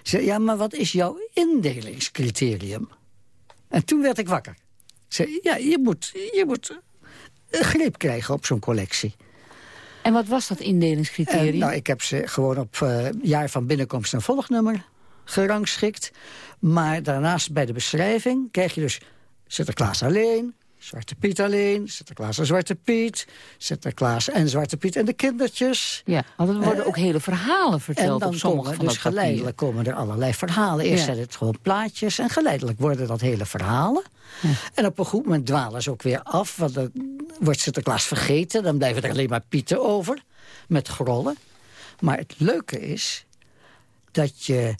zei, ja, maar wat is jouw indelingscriterium? En toen werd ik wakker. Zei, ja, je moet, je moet een greep krijgen op zo'n collectie. En wat was dat indelingscriterium? nou, ik heb ze gewoon op uh, jaar van binnenkomst en volgnummer gerangschikt. Maar daarnaast bij de beschrijving krijg je dus Sinterklaas alleen... Zwarte Piet alleen, Sinterklaas en Zwarte Piet... Sinterklaas en Zwarte Piet en de kindertjes. Ja, want er worden uh, ook hele verhalen verteld en op sommige komen, van dus geleidelijk komen er allerlei verhalen. Eerst ja. zijn het gewoon plaatjes en geleidelijk worden dat hele verhalen. Ja. En op een goed moment dwalen ze ook weer af, want dan wordt Sinterklaas vergeten. Dan blijven er alleen maar pieten over, met grollen. Maar het leuke is dat je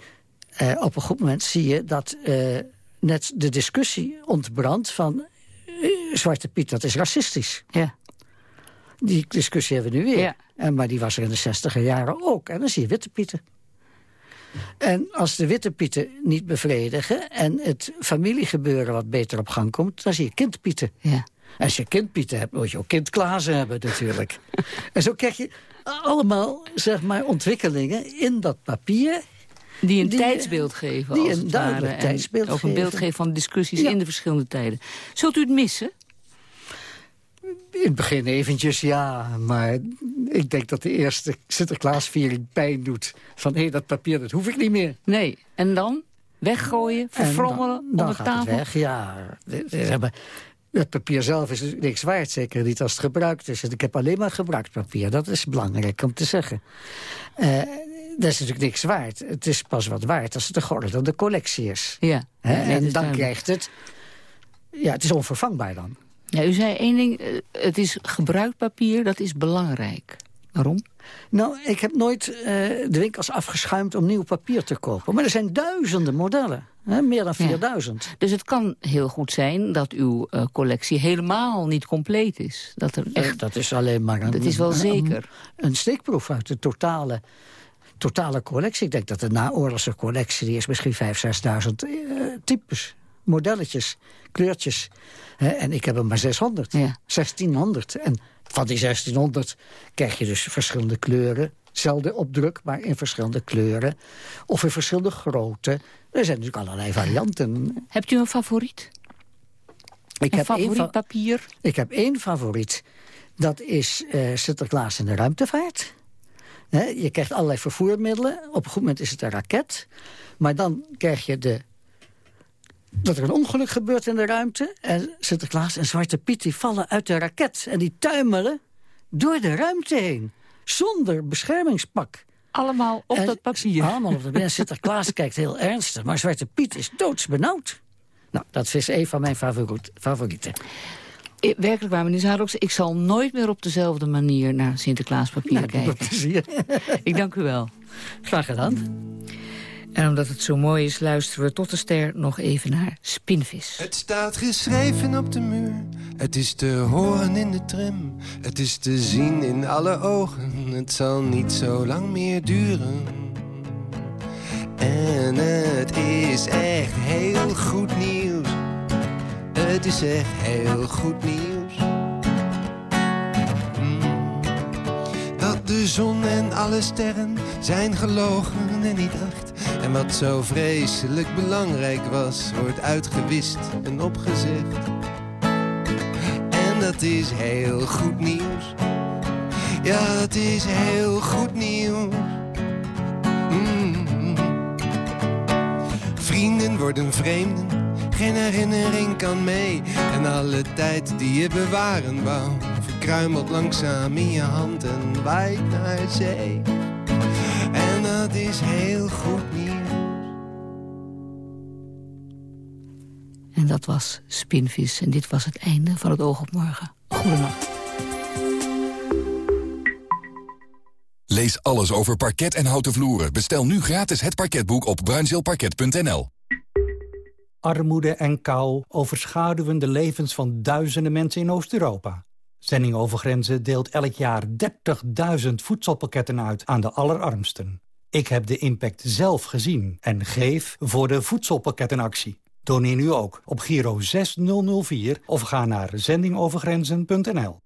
uh, op een goed moment zie je dat uh, net de discussie ontbrandt van... Uh, Zwarte Piet, dat is racistisch. Ja. Die discussie hebben we nu weer. Ja. En, maar die was er in de zestiger jaren ook. En dan zie je Witte Pieten. En als de Witte Pieten niet bevredigen... en het familiegebeuren wat beter op gang komt... dan zie je kindpieten. Ja. Als je kindpieten hebt, moet je ook kindklazen hebben natuurlijk. [LAUGHS] en zo krijg je allemaal zeg maar, ontwikkelingen in dat papier... Die een die, tijdsbeeld geven, die als een duidelijk tijdsbeeld ook een beeld geven van de discussies ja. in de verschillende tijden. Zult u het missen? In het begin eventjes, ja. Maar ik denk dat de eerste Sinterklaasviering pijn doet. Van, hé, hey, dat papier, dat hoef ik niet meer. Nee, en dan? Weggooien, verfrommelen, dan, dan op de tafel? Het weg, ja. Het papier zelf is niks waard, zeker niet als het gebruikt is. Ik heb alleen maar gebruikt papier, dat is belangrijk om te zeggen. Uh, dat is natuurlijk niks waard. Het is pas wat waard als het een geordende collectie is. Ja. He, en dan duidelijk. krijgt het... Ja, het is onvervangbaar dan. Ja, u zei één ding, het is gebruikt papier, dat is belangrijk. Waarom? Nou, ik heb nooit uh, de winkels afgeschuimd om nieuw papier te kopen. Maar er zijn duizenden modellen. Hè? Meer dan 4000. Ja. Dus het kan heel goed zijn dat uw uh, collectie helemaal niet compleet is. Dat er echt, dat is alleen maar een, dat is wel zeker. Een, een steekproef uit de totale totale collectie. Ik denk dat de naoorlogse collectie... die is misschien 5.000, 6.000 uh, types, modelletjes, kleurtjes. He, en ik heb er maar 600, ja. 1600. En van die 1600 krijg je dus verschillende kleuren. Zelfde opdruk, maar in verschillende kleuren. Of in verschillende grootte. Er zijn natuurlijk allerlei varianten. Hebt u een favoriet? Ik een heb favoriet één papier? Ik heb één favoriet. Dat is uh, Sinterklaas in de ruimtevaart. Je krijgt allerlei vervoermiddelen. Op een goed moment is het een raket. Maar dan krijg je de, dat er een ongeluk gebeurt in de ruimte. En Sinterklaas en Zwarte Piet die vallen uit de raket. En die tuimelen door de ruimte heen. Zonder beschermingspak. Allemaal op en, dat papier. Allemaal op dat. Sinterklaas [LAUGHS] kijkt heel ernstig. Maar Zwarte Piet is doodsbenauwd. Nou, dat is een van mijn favorieten. Werkelijk waar, meneer Zaroks, ik zal nooit meer op dezelfde manier naar Sinterklaaspapier nou, kijken. plezier. [LAUGHS] ik dank u wel. Graag gedaan. En omdat het zo mooi is, luisteren we tot de ster nog even naar Spinvis. Het staat geschreven op de muur Het is te horen in de tram, het is te zien in alle ogen. Het zal niet zo lang meer duren. En het is echt heel goed nieuws. Het is echt heel goed nieuws. Mm. Dat de zon en alle sterren zijn gelogen en niet echt. En wat zo vreselijk belangrijk was, wordt uitgewist en opgezegd. En dat is heel goed nieuws. Ja, dat is heel goed nieuws. Mm. Vrienden worden vreemden, geen herinnering kan mee. En alle tijd die je bewaren wou, verkruimelt langzaam in je hand en waait naar zee. En dat is heel goed nieuws. En dat was Spinvis. En dit was het einde van het Oog op Morgen. Goedenacht. Lees alles over parket en houten vloeren. Bestel nu gratis het parketboek op bruinzeelparket.nl. Armoede en kou overschaduwen de levens van duizenden mensen in Oost-Europa. Zending over Grenzen deelt elk jaar 30.000 voedselpakketten uit aan de allerarmsten. Ik heb de impact zelf gezien en geef voor de voedselpakkettenactie. Doneer nu ook op Giro 6004 of ga naar zendingovergrenzen.nl.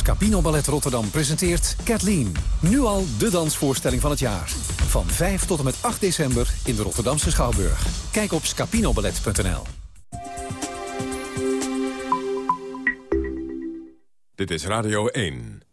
Scapino Ballet Rotterdam presenteert Kathleen. Nu al de dansvoorstelling van het jaar. Van 5 tot en met 8 december in de Rotterdamse Schouwburg. Kijk op scapinoballet.nl. Dit is Radio 1.